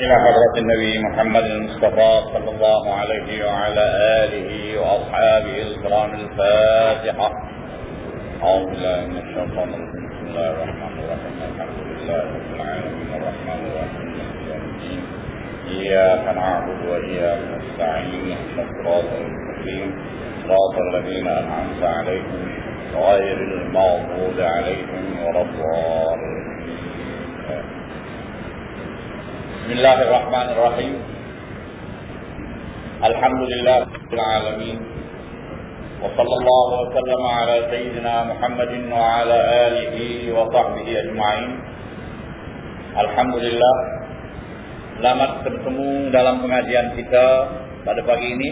إلى حضرة النبي محمد المصطفى صلى الله عليه وعلى آله وأصحابه الكرام الفاتحة. أعوذ بالله من الشيطان الرجيم. بسم الله الرحمن الرحيم. الحمد لله رب العالمين. الرحمن الرحيم. مالك يوم الدين. إياك نعبد وإياك نستعين. اهدنا الصراط المستقيم. صراط الذين أنعمت عليهم غير المغضوب عليهم ولا الضالين. بسم الله الرحمن الرحيم الحمد لله رب العالمين وصلى الله وسلم على سيدنا محمد وعلى آله وصحبه أجمعين الحمد لله Selamat bertemu dalam pengajian kita pada pagi ini.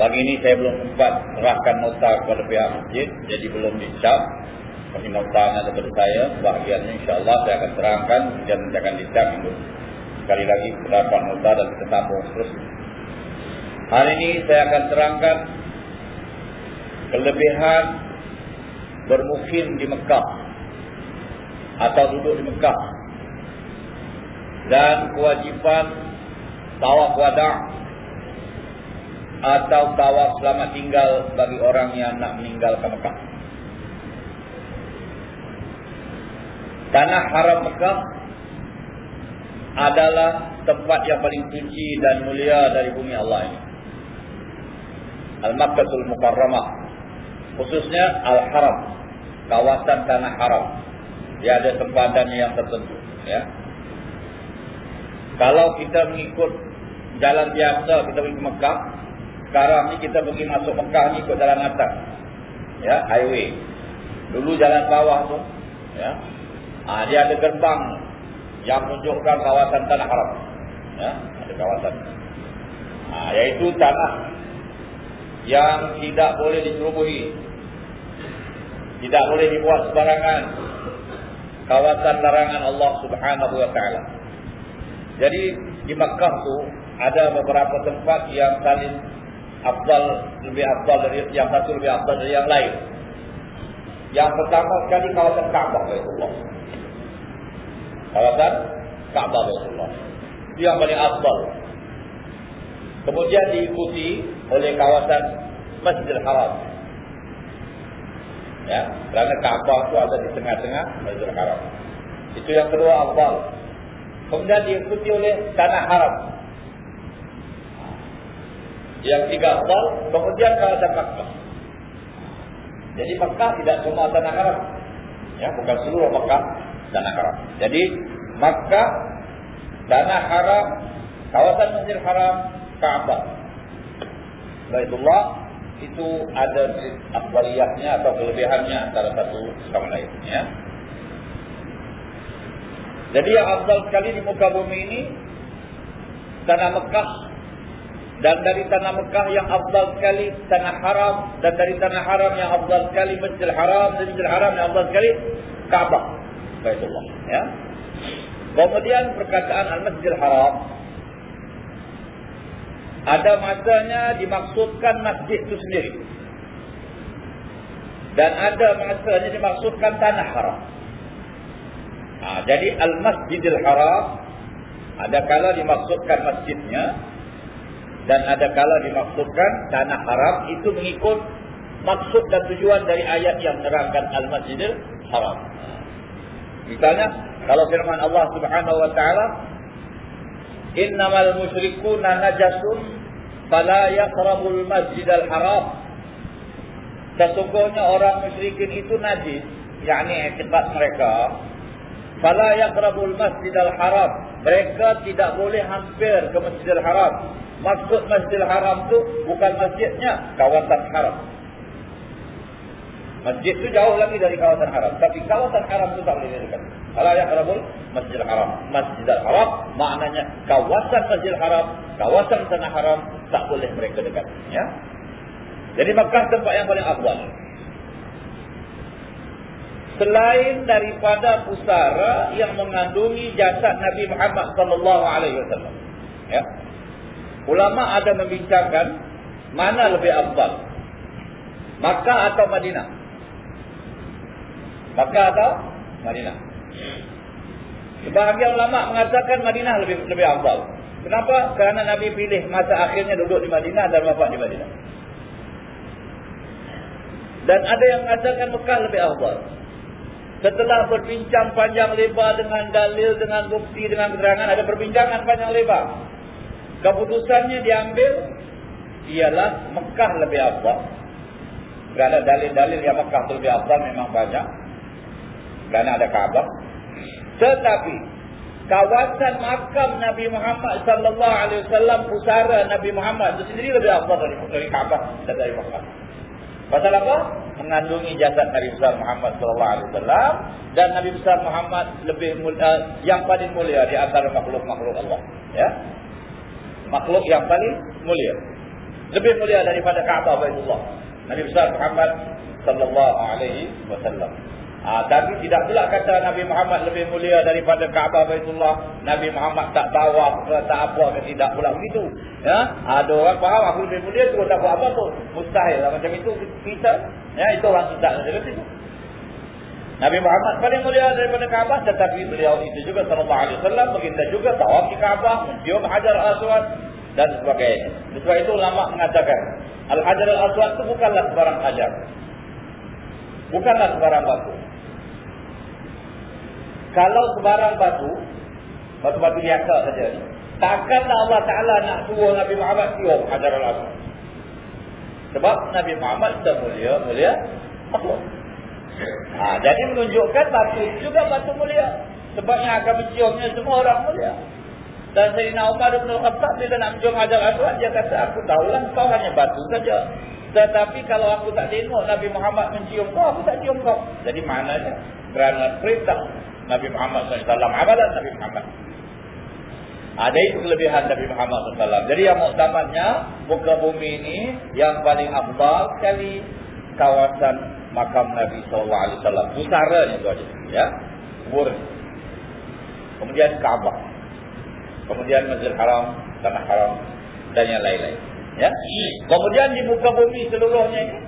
Pagi ini saya belum sempat serahkan nota kepada pihak masjid, jadi belum dicap. Masih notanya daripada saya, bahagiannya insyaAllah saya akan terangkan dan akan dicap sekali lagi pendapat nota dan kita sambung terus. Hari ini saya akan terangkan kelebihan bermukim di Mekah atau duduk di Mekah dan kewajipan tawaf wada' atau tawaf selamat tinggal bagi orang yang nak meninggalkan Mekah. Tanah haram Mekah adalah tempat yang paling suci dan mulia dari bumi Allah ini. Al-Makkatul Mukarramah. Khususnya Al-Haram. Kawasan tanah haram. Dia ada tempatan yang tertentu. Ya. Kalau kita mengikut jalan biasa, kita pergi ke Mekah. Sekarang ni kita pergi masuk Mekah ni ikut jalan atas. Ya, highway. Dulu jalan bawah tu. Ya. Ha, dia ada gerbang yang menunjukkan kawasan tanah haram. Ya, ada kawasan. Ha, iaitu tanah yang tidak boleh dicerobohi. Tidak boleh dibuat sembarangan. Kawasan larangan Allah Subhanahu wa taala. Jadi di Makkah tu ada beberapa tempat yang saling afdal lebih afdal dari yang satu lebih afdal dari yang lain. Yang pertama sekali kawasan Ka'bah Baitullah. Kawasan Ka'bah Baitullah. Itu yang paling afdal. Kemudian diikuti oleh kawasan Masjidil Haram. Ya, kerana Ka'bah itu ada di tengah-tengah Masjidil Haram. Itu yang kedua afdal. Kemudian diikuti oleh tanah haram. Yang tiga afdal, kemudian kawasan Makkah. Jadi Makkah tidak semua tanah haram. Ya, bukan seluruh Makkah tanah haram. Jadi Makkah tanah haram, kawasan Masjidil Haram, Ka'bah. Baitullah itu ada afdaliyahnya atau kelebihannya antara satu sama lain, ya. Jadi yang afdal sekali di muka bumi ini tanah Mekah dan dari tanah Mekah yang afdal sekali tanah haram dan dari tanah haram yang afdal sekali Masjidil Haram dan Masjidil Haram yang afdal sekali Ka'bah Baitullah ya. Kemudian perkataan Al-Masjidil Haram ada masanya dimaksudkan masjid itu sendiri. Dan ada masanya dimaksudkan tanah haram. Ha, jadi Al-Masjidil Haram ada kala dimaksudkan masjidnya dan ada kala dimaksudkan tanah haram itu mengikut maksud dan tujuan dari ayat yang menerangkan Al-Masjidil Haram. Misalnya kalau firman Allah Subhanahu wa taala innamal musyrikuuna najasun fala yaqrabul masjidal haram. Sesungguhnya orang musyrikin itu najis yakni akibat mereka fala yaqrabul masjidal haram. Mereka tidak boleh hampir ke masjidil haram. Maksud masjidil haram tu bukan masjidnya kawasan haram Masjid itu jauh lagi dari kawasan haram. Tapi kawasan haram itu tak boleh dekat. Kalau yang kerabul, Masjidil Haram. Masjidil Haram maknanya kawasan Masjidil Haram, kawasan tanah haram tak boleh mereka dekat. Ya. Jadi Makkah tempat yang paling afdal. Selain daripada pusara yang mengandungi jasad Nabi Muhammad sallallahu alaihi wasallam. Ya. Ulama ada membincangkan mana lebih afdal. Makkah atau Madinah? Makkah atau Madinah? Sebahagian ulama mengatakan Madinah lebih lebih afdal. Kenapa? Kerana Nabi pilih masa akhirnya duduk di Madinah dan wafat di Madinah. Dan ada yang mengatakan Mekah lebih afdal. Setelah berbincang panjang lebar dengan dalil, dengan bukti, dengan keterangan, ada perbincangan panjang lebar. Keputusannya diambil ialah Mekah lebih afdal. Kerana dalil-dalil yang Mekah lebih afdal memang banyak. Kerana ada Kaabah. Tetapi kawasan makam Nabi Muhammad sallallahu alaihi wasallam pusara Nabi Muhammad itu sendiri lebih afdal dari dari Kaabah dan dari Mekah. Pasal apa? Mengandungi jasad Nabi besar Muhammad sallallahu alaihi wasallam dan Nabi besar Muhammad lebih mulia, yang paling mulia di antara makhluk-makhluk Allah, ya. Makhluk yang paling mulia. Lebih mulia daripada Kaabah Baitullah. Nabi besar Muhammad sallallahu alaihi wasallam. Ha, tapi tidak pula kata Nabi Muhammad lebih mulia daripada Kaabah Baitullah. Nabi Muhammad tak bawa ke tak apa ke tidak pula begitu. Ya? Ada orang faham aku lebih mulia tu tak buat apa tu. Mustahil lah macam itu kita. Ya, itu orang tidak ada itu. Nabi Muhammad paling mulia daripada Kaabah tetapi beliau itu juga sallallahu alaihi wasallam baginda juga tawaf di Kaabah, mencium Hajar Aswad dan sebagainya. Sebab itu ulama mengatakan Al-Hajar Al-Aswad itu bukanlah sebarang hajar. Bukanlah sebarang batu. Kalau sebarang batu, batu-batu biasa saja, takkanlah Allah Ta'ala nak suruh Nabi Muhammad siung Hajar al-Aswad. Sebab Nabi Muhammad sudah mulia, mulia. Ha, jadi menunjukkan batu juga batu mulia. Sebab yang akan menciumnya semua orang mulia. Dan Sayyidina Umar bin Khattab bila nak mencium Hajar al-Aswad, dia kata, aku tahulah kau hanya batu saja. Tetapi kalau aku tak tengok Nabi Muhammad mencium kau, aku tak cium kau. Jadi maknanya, kerana perintah Nabi Muhammad SAW. Amalan Nabi Muhammad. Ada itu kelebihan Nabi Muhammad SAW. Jadi yang muktamadnya, muka bumi ini yang paling abdal sekali kawasan makam Nabi SAW. Pusaranya itu aja. Ya. Kubur. Kemudian Kaabah. Kemudian Masjid Haram, Tanah Haram. Dan yang lain-lain. Ya. Kemudian di muka bumi seluruhnya ini.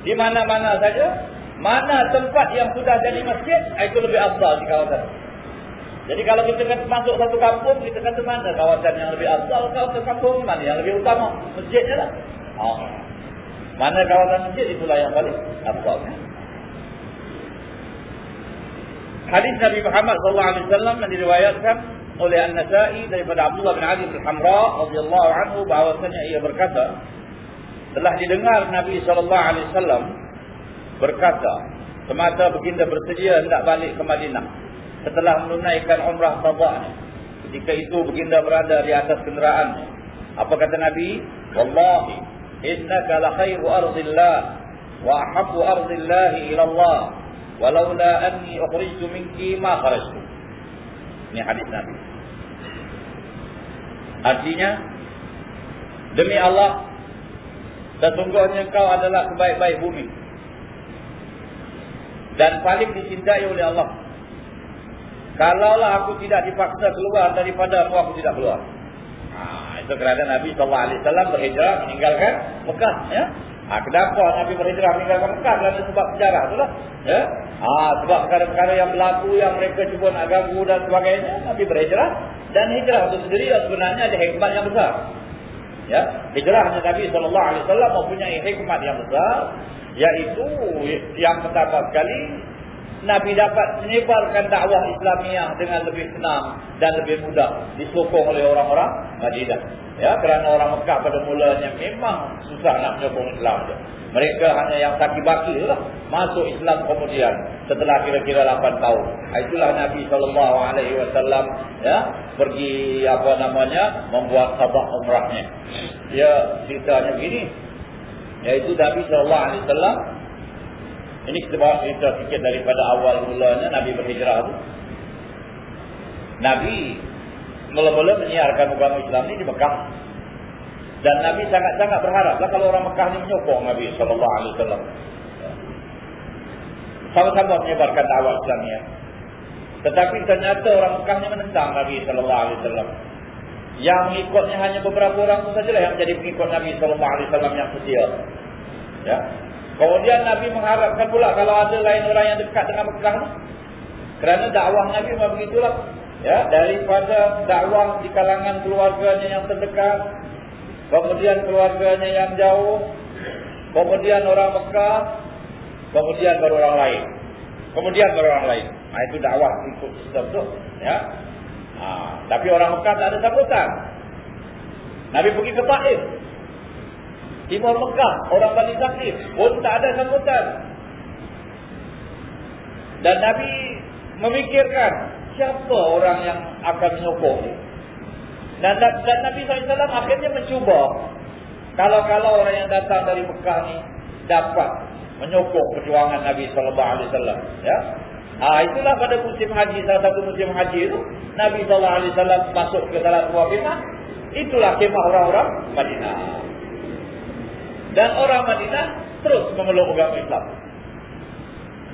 Di mana-mana saja mana tempat yang sudah jadi masjid, ah, itu lebih afdal di kawasan. Jadi kalau kita kan masuk satu kampung, kita kan mana kawasan yang lebih afdal, kawasan kampung mana yang lebih utama? Masjidnya lah. Oh. Mana kawasan masjid, itulah yang paling afdal. Hadis Nabi Muhammad SAW yang diriwayatkan oleh An-Nasai daripada Abdullah bin Ali bin Hamra radhiyallahu anhu bahwasanya ia berkata telah didengar Nabi SAW berkata, semata baginda bersedia hendak balik ke Madinah setelah menunaikan umrah tabaknya. Ketika itu baginda berada di atas kenderaan. Apa kata Nabi? Wallahi, innaka la khairu ardillah wa ahabbu ardillah ila Allah. Walaula anni ukhrijtu minki ma kharajtu. Ini hadis Nabi. Artinya, demi Allah, sesungguhnya engkau adalah sebaik-baik bumi dan paling dicintai oleh Allah. Kalaulah aku tidak dipaksa keluar daripada aku, aku tidak keluar. Ha, itu kerana Nabi SAW berhijrah meninggalkan Mekah. Ya? Ha, kenapa Nabi berhijrah meninggalkan Mekah? Kerana sebab sejarah itulah. Ya? Ha, sebab perkara-perkara yang berlaku yang mereka cuba nak ganggu dan sebagainya. Nabi berhijrah. Dan hijrah itu sendiri sebenarnya ada hikmat yang besar. Ya, hijrah Nabi SAW mempunyai hikmat yang besar Yaitu yang pertama sekali Nabi dapat menyebarkan dakwah Islamiah dengan lebih senang dan lebih mudah disokong oleh orang-orang Madinah. Ya, kerana orang Mekah pada mulanya memang susah nak menyokong Islam. Je. Mereka hanya yang sakit baki lah masuk Islam kemudian setelah kira-kira 8 tahun. Itulah Nabi SAW ya, pergi apa namanya membuat sabak umrahnya. Ya, ceritanya begini. Yaitu Nabi SAW Ini kita bawa cerita sikit daripada awal mulanya Nabi berhijrah itu Nabi Mula-mula menyiarkan agama Islam ini di Mekah. Dan Nabi sangat-sangat berharap lah Kalau orang Mekah ini menyokong Nabi SAW Sama-sama menyebarkan dakwah Islam ini Tetapi ternyata orang Mekah ini menentang Nabi SAW yang mengikutnya hanya beberapa orang itu sajalah yang menjadi pengikut Nabi SAW yang setia. Ya. Kemudian Nabi mengharapkan pula kalau ada lain orang yang dekat dengan Mekah Kerana dakwah Nabi memang begitulah. Ya, daripada dakwah di kalangan keluarganya yang terdekat, kemudian keluarganya yang jauh, kemudian orang Mekah, kemudian baru orang lain. Kemudian baru orang lain. Nah, itu dakwah ikut sistem tu, ya. Ha, tapi orang Mekah tak ada sambutan. Nabi pergi ke Taif. Timur Mekah, orang Bani Zakir pun tak ada sambutan. Dan Nabi memikirkan siapa orang yang akan menyokong. Dan, dan, dan Nabi SAW akhirnya mencuba. Kalau-kalau orang yang datang dari Mekah ni dapat menyokong perjuangan Nabi SAW. Ya? Ha, itulah pada musim haji, salah satu musim haji itu. Nabi SAW masuk ke dalam sebuah kemah. Itulah kemah orang-orang Madinah. Dan orang Madinah terus memeluk agama Islam.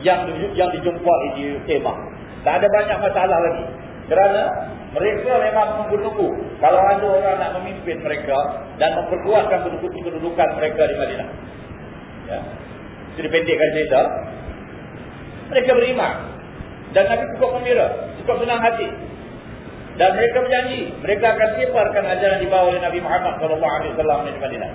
Yang, yang dijumpai di kemah. Tak ada banyak masalah lagi. Kerana mereka memang menunggu kalau ada orang nak memimpin mereka dan memperkuatkan kedudukan mereka di Madinah. Ya. Jadi pendekkan cerita. Mereka beriman. Dan Nabi cukup gembira. Cukup senang hati. Dan mereka berjanji. Mereka akan sebarkan ajaran dibawa oleh Nabi Muhammad SAW di Madinah.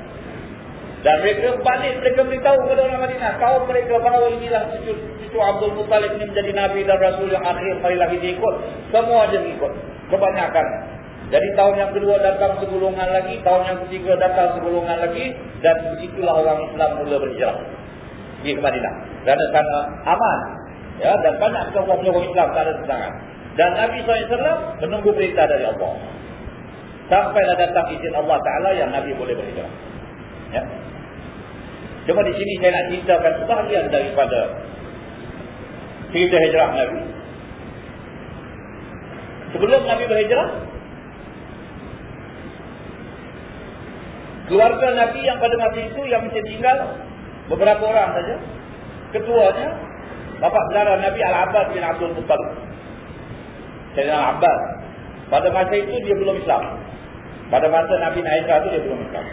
Dan mereka balik, mereka beritahu kepada orang Madinah. Kau mereka bahawa inilah cucu, cucu Abdul Muttalib ini menjadi Nabi dan Rasul yang akhir kali lagi diikut. Semua dia ikut. Kebanyakan. Jadi tahun yang kedua datang segulungan lagi. Tahun yang ketiga datang segulungan lagi. Dan disitulah orang Islam mula. Pergi ke Madinah. Kerana sana aman. Ya, dan banyak penyokong Islam tak ada sesangat. Dan Nabi SAW menunggu perintah dari Allah. Sampailah datang izin Allah Ta'ala yang Nabi boleh berhijrah. Ya. Cuma di sini saya nak ceritakan sebahagian daripada cerita hijrah Nabi. Sebelum Nabi berhijrah, keluarga Nabi yang pada masa itu yang masih tinggal beberapa orang saja. Ketuanya, bapa saudara Nabi Al-Abbas bin Abdul Muttalib. Sayyidina Al-Abbas. Pada masa itu dia belum Islam. Pada masa Nabi Naisha itu dia belum Islam.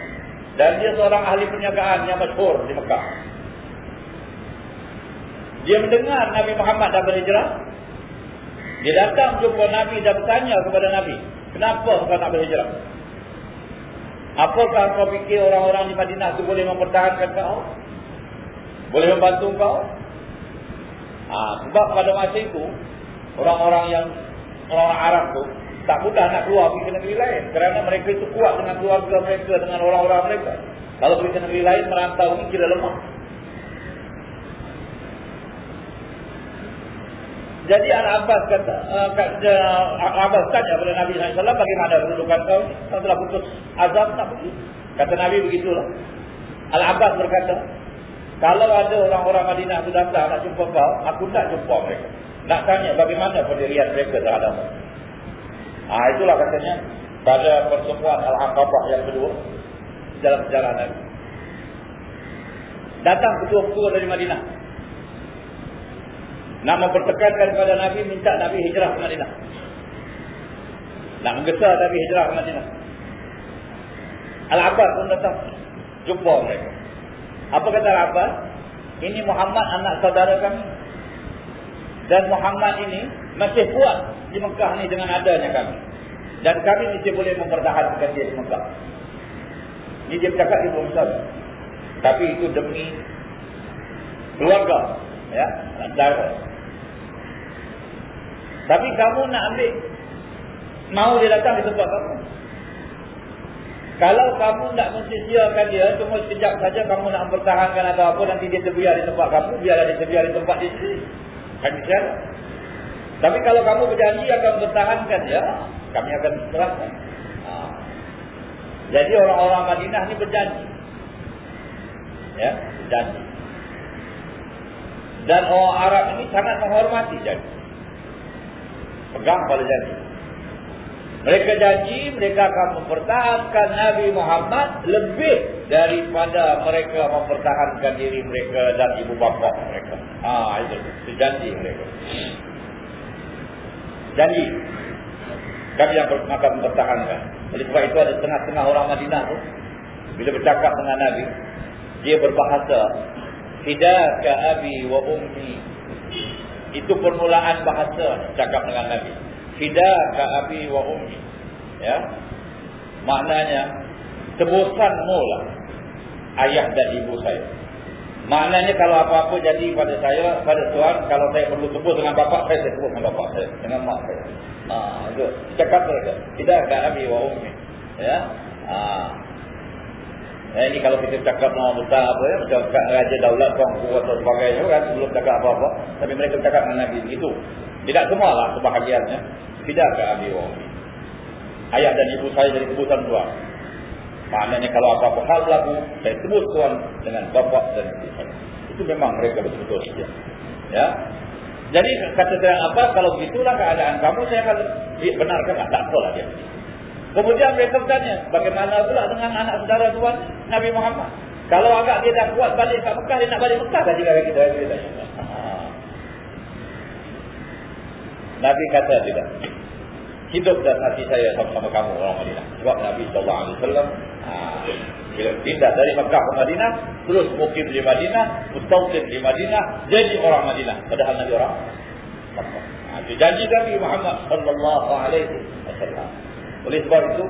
Dan dia seorang ahli perniagaan yang masyhur di Mekah. Dia mendengar Nabi Muhammad dah berhijrah. Dia datang jumpa Nabi dan bertanya kepada Nabi. Kenapa kau nak berhijrah? Apakah kau fikir orang-orang di Madinah itu boleh mempertahankan kau? Boleh membantu kau? Ha, sebab pada masa itu, orang-orang yang orang Arab tu tak mudah nak keluar pergi ke negeri lain. Kerana mereka itu kuat dengan keluarga mereka, dengan orang-orang mereka. Kalau pergi ke negeri lain, merantau ini kira lemah. Jadi Al-Abbas kata, uh, kata Al-Abbas tanya kepada Nabi SAW, bagaimana kedudukan kau? Kau telah putus azab, tak pergi. Kata Nabi begitulah. Al-Abbas berkata, kalau ada orang-orang Madinah itu datang nak jumpa kau, aku tak jumpa mereka. Nak tanya bagaimana pendirian mereka terhadap Ah itulah katanya pada pertemuan Al-Aqabah yang kedua dalam perjalanan. Datang ketua-ketua dari Madinah. Nak mempertekankan kepada Nabi minta Nabi hijrah ke Madinah. Nak menggesa Nabi hijrah ke Madinah. Al-Abbas pun datang jumpa mereka. Apa kata Al-Abbas? Ini Muhammad anak saudara kami. Dan Muhammad ini masih kuat di Mekah ni dengan adanya kami. Dan kami mesti boleh mempertahankan dia di Mekah. Ini dia bercakap di Mekah. Tapi itu demi keluarga. Ya, darah. Tapi kamu nak ambil, mau dia datang di tempat kamu. Kalau kamu nak mensisiakan dia, cuma sekejap saja kamu nak mempertahankan atau apa, nanti dia terbiar di tempat kamu, biarlah dia terbiar di tempat dia sendiri. Kan bisa? Tapi kalau kamu berjanji akan bertahankan ya, kami akan serahkan. Ha. Jadi orang-orang Madinah ni berjanji. Ya, berjanji. Dan orang Arab ini sangat menghormati janji. Pegang pada janji. Mereka janji mereka akan mempertahankan Nabi Muhammad lebih daripada mereka mempertahankan diri mereka dan ibu bapa mereka. Ah ha, itu janji mereka janji kami yang akan mempertahankan oleh sebab itu ada setengah-setengah orang Madinah tu bila bercakap dengan Nabi dia berbahasa hidaka abi wa ummi Itu permulaan bahasa cakap dengan Nabi. Fidaka abi wa ummi. Ya. Maknanya tebusanmu lah ayah dan ibu saya. Maknanya kalau apa-apa jadi pada saya, pada tuan, kalau saya perlu tebus dengan bapak saya, saya tebus dengan bapak saya, dengan mak saya. Ha, itu. Cakap mereka. Tidak akan abi wa ummi. Ya. Ha. Eh, ini kalau kita cakap nama besar apa ya, macam cakap Raja Daulat, Tuan Guru atau sebagainya kan, sebelum cakap apa-apa. Tapi mereka cakap dengan Nabi begitu. Tidak semua lah sebahagiannya. Tidak akan abi ummi. Ayah dan ibu saya jadi tebusan tuan. Maknanya kalau apa-apa hal berlaku, saya sebut tuan dengan bapak dan ibu saya. Itu memang mereka betul-betul setia. Ya. Jadi kata saya apa, kalau begitulah keadaan kamu, saya akan benarkan tak, tak apalah dia. Kemudian mereka bertanya, bagaimana pula dengan anak saudara tuan Nabi Muhammad? Kalau agak dia dah kuat balik ke Mekah, dia nak balik Mekah dah kita. kita. Nabi kata tidak. Hidup dan hati saya sama-sama kamu orang Madinah. Sebab Nabi SAW bila pindah dari Mekah ke Madinah, terus mukim di Madinah, mustautin di Madinah, jadi orang Madinah. Padahal Nabi orang Mekah. Ha, itu janji Nabi Muhammad sallallahu alaihi wasallam. Oleh sebab itu,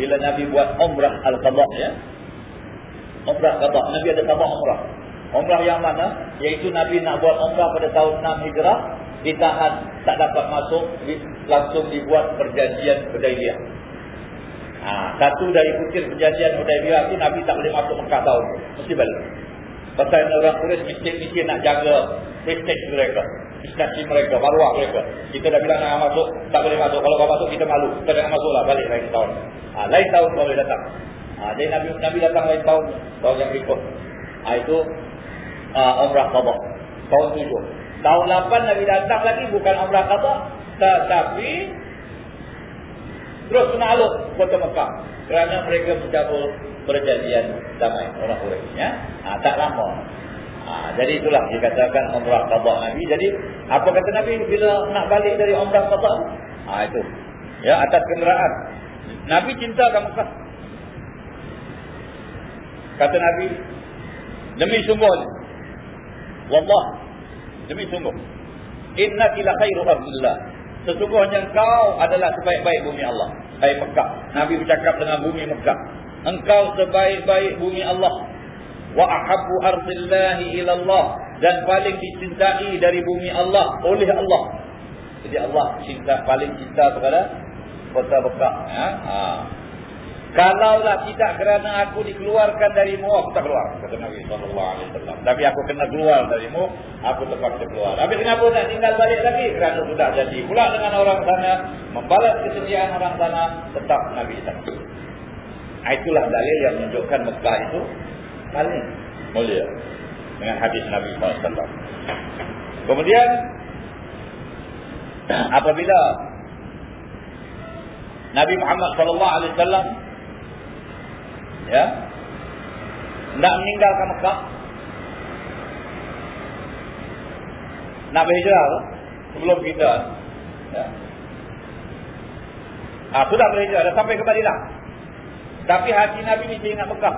bila Nabi buat umrah al-qadha ya. Umrah qadha, Nabi ada qadha umrah. Umrah yang mana? Yaitu Nabi nak buat umrah pada tahun 6 Hijrah, ditahan, tak dapat masuk, langsung dibuat perjanjian Hudaybiyah. Ha, satu dari bukit perjanjian Hudaybiyah itu Nabi tak boleh masuk Mekah tahun. Mesti balik. Pasal orang Quraisy mesti-mesti nak jaga prestige mereka. Prestasi mereka, maruah mereka. Kita dah bilang nak masuk, tak boleh masuk. Kalau kau masuk, kita malu. Kita jangan masuklah balik lain tahun. Ha, lain tahun kau boleh datang. Ha, jadi Nabi Nabi datang lain tahun. Tahun yang berikut. Ha, itu uh, Umrah Qabah. Tahun tujuh. Tahun lapan Nabi datang lagi bukan Umrah Qabah. Tetapi terus menakluk kota Mekah. Kerana mereka mencabut perjanjian damai orang Quraisy ya. Ha, tak lama. Ha, jadi itulah dikatakan umrah qada Nabi. Jadi apa kata Nabi? Bila nak balik dari umrah qada ha, itu. Ya atas kenderaan. Nabi cinta dengan Mekah. Kata Nabi demi sungguh wallah demi sungguh innaka la khairu ardillah Sesungguhnya engkau adalah sebaik-baik bumi Allah. Hai Mekah. Nabi bercakap dengan bumi Mekah. Engkau sebaik-baik bumi Allah. Wa ahabbu ardillahi ilallah. Dan paling dicintai dari bumi Allah oleh Allah. Jadi Allah cinta paling cinta kepada kota Mekah. Ya? Ha. Kalaulah tidak kerana aku dikeluarkan darimu, aku tak keluar. Kata Nabi SAW. Tapi aku kena keluar darimu, aku terpaksa keluar. Tapi kenapa nak tinggal balik lagi? Kerana sudah jadi pula dengan orang sana. Membalas kesediaan orang sana, tetap Nabi SAW. Itulah dalil yang menunjukkan Mekah itu paling mulia. Dengan hadis Nabi SAW. Kemudian, apabila Nabi Muhammad SAW ya. Nak meninggalkan Mekah. Nak berhijrah tu sebelum kita. Ya. Ah sudah berhijrah dah sampai ke Madinah. Tapi hati Nabi ni ingat Mekah.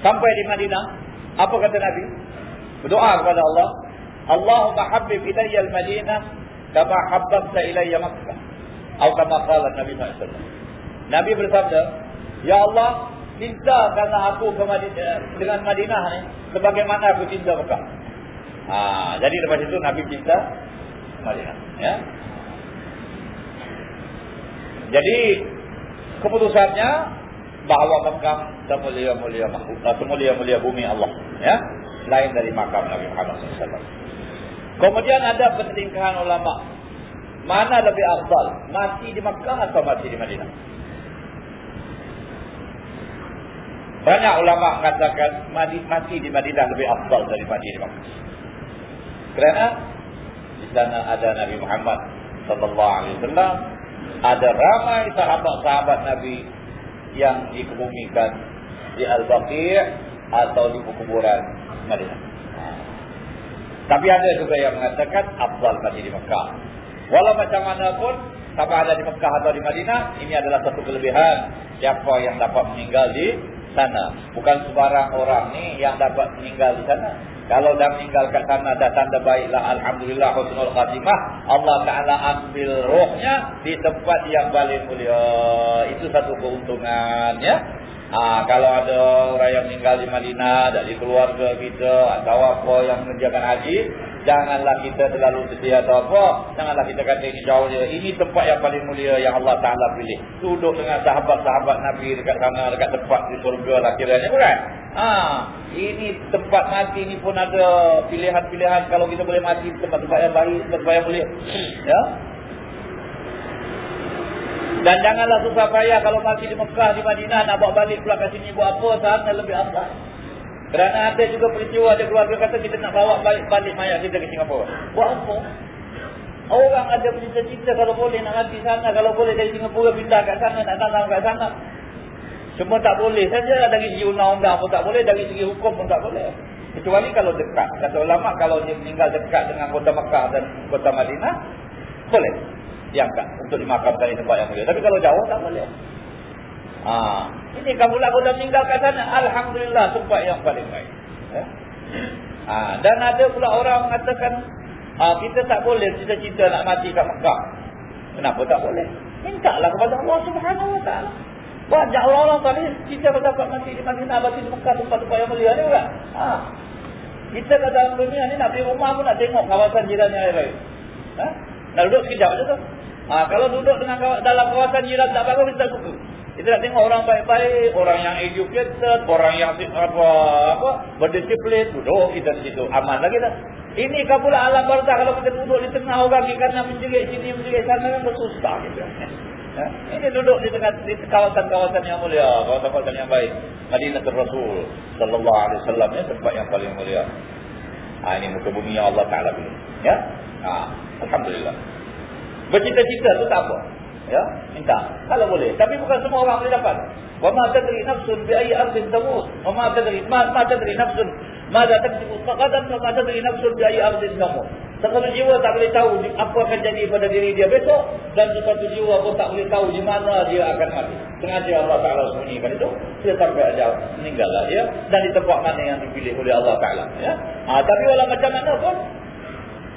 Sampai di Madinah apa kata Nabi? Berdoa kepada Allah. Allahumma habib ilayya al-Madinah kama habbabta ilayya Makkah. Atau kama qala Nabi sallallahu alaihi wasallam Nabi bersabda, Ya Allah, cintakanlah aku ke Madinah, dengan Madinah ni, sebagaimana aku cinta Mekah. Ha, jadi lepas itu Nabi cinta Madinah. Ya. Jadi keputusannya bahawa Mekah semulia-mulia makhluk, semulia-mulia bumi Allah. Ya, lain dari makam Nabi Muhammad SAW. Kemudian ada perselingkahan ulama. Mana lebih afdal? Mati di Mekah atau mati di Madinah? Banyak ulama mengatakan mati di Madinah lebih afdal daripada di Makkah. Kerana di sana ada Nabi Muhammad sallallahu alaihi wasallam, ada ramai sahabat-sahabat Nabi yang dikebumikan di Al-Baqi' atau di kuburan Madinah. Tapi ada juga yang mengatakan afdal mati di Mekah. Walau macam mana pun, sama ada di Mekah atau di Madinah, ini adalah satu kelebihan siapa yang dapat meninggal di sana. Bukan sebarang orang ni yang dapat meninggal di sana. Kalau dah meninggal kat sana dah tanda baiklah alhamdulillah husnul khatimah. Allah Taala ambil rohnya di tempat yang paling mulia. Itu satu keuntungan ya. Ha, kalau ada orang yang meninggal di Madinah dari keluarga kita atau apa yang mengerjakan haji, janganlah kita terlalu sedih atau apa. Janganlah kita kata ini jauh dia. Ini tempat yang paling mulia yang Allah Taala pilih. Duduk dengan sahabat-sahabat Nabi dekat sana dekat tempat di surga lah kiranya bukan? Ha, ini tempat mati ni pun ada pilihan-pilihan kalau kita boleh mati tempat-tempat yang baik, tempat yang mulia. Ya. Dan janganlah susah payah kalau masih di Mekah, di Madinah, nak bawa balik pula ke sini buat apa, sana lebih afdal. Kerana ada juga peristiwa, ada keluarga kata kita nak bawa balik, balik mayat kita ke Singapura. Buat apa? Orang ada bercita-cita kalau boleh nak mati sana, kalau boleh dari Singapura pindah kat sana, nak tanam kat sana. Semua tak boleh saja dari segi undang-undang pun tak boleh, dari segi hukum pun tak boleh. Kecuali kalau dekat. Kata ulama kalau dia meninggal dekat dengan kota Mekah dan kota Madinah, boleh diangkat untuk dimakamkan di tempat yang mulia. Tapi kalau jauh tak boleh. Ha, ini kamu lah dah meninggal kat sana. Alhamdulillah tempat yang paling baik. Ya? Ha, dan ada pula orang mengatakan ha, kita tak boleh cita-cita nak mati kat Mekah. Kenapa tak boleh? Minta lah kepada Allah Subhanahu Wa Taala. Banyak orang-orang tadi kita dapat mati di Madinah, mati di Mekah tempat-tempat yang mulia ni kan. Ha. Kita kat dalam dunia ni nak pergi rumah pun nak tengok kawasan jiran yang lain. Ha? Nak duduk sekejap je tu. Ha, kalau duduk dengan dalam kawasan jiran tak bagus kita suka. Kita nak tengok orang baik-baik, orang yang educated, orang yang apa apa berdisiplin, duduk kita di situ aman lagi dah. Ini kabula alam barzah kalau kita duduk di tengah orang ni kerana menjerit sini menjerit sana kan bersusah kita. Ya? Ini duduk di tengah di kawasan-kawasan yang mulia, kawasan-kawasan yang baik. Madinah Rasul sallallahu alaihi wasallam ni tempat yang paling mulia. Ha, ini muka bumi Allah Taala pilih. Ya? Ha, alhamdulillah. Bercita-cita tu tak apa. Ya, minta. Kalau boleh. Tapi bukan semua orang boleh dapat. Wa ma tadri nafsun bi ayyi ardin tamut. Wa ma tadri ma ma tadri nafsun madza taksubu faqadan wa ma tadri nafsun bi ayyi ardin tamut. Satu jiwa tak boleh tahu apa akan jadi pada diri dia besok dan satu jiwa pun tak boleh tahu di mana dia akan mati. Sengaja Allah Taala sembunyikan itu. Dia sampai aja meninggallah dia dan di tempat mana yang dipilih oleh Allah Taala ya. Ha, tapi walau macam mana pun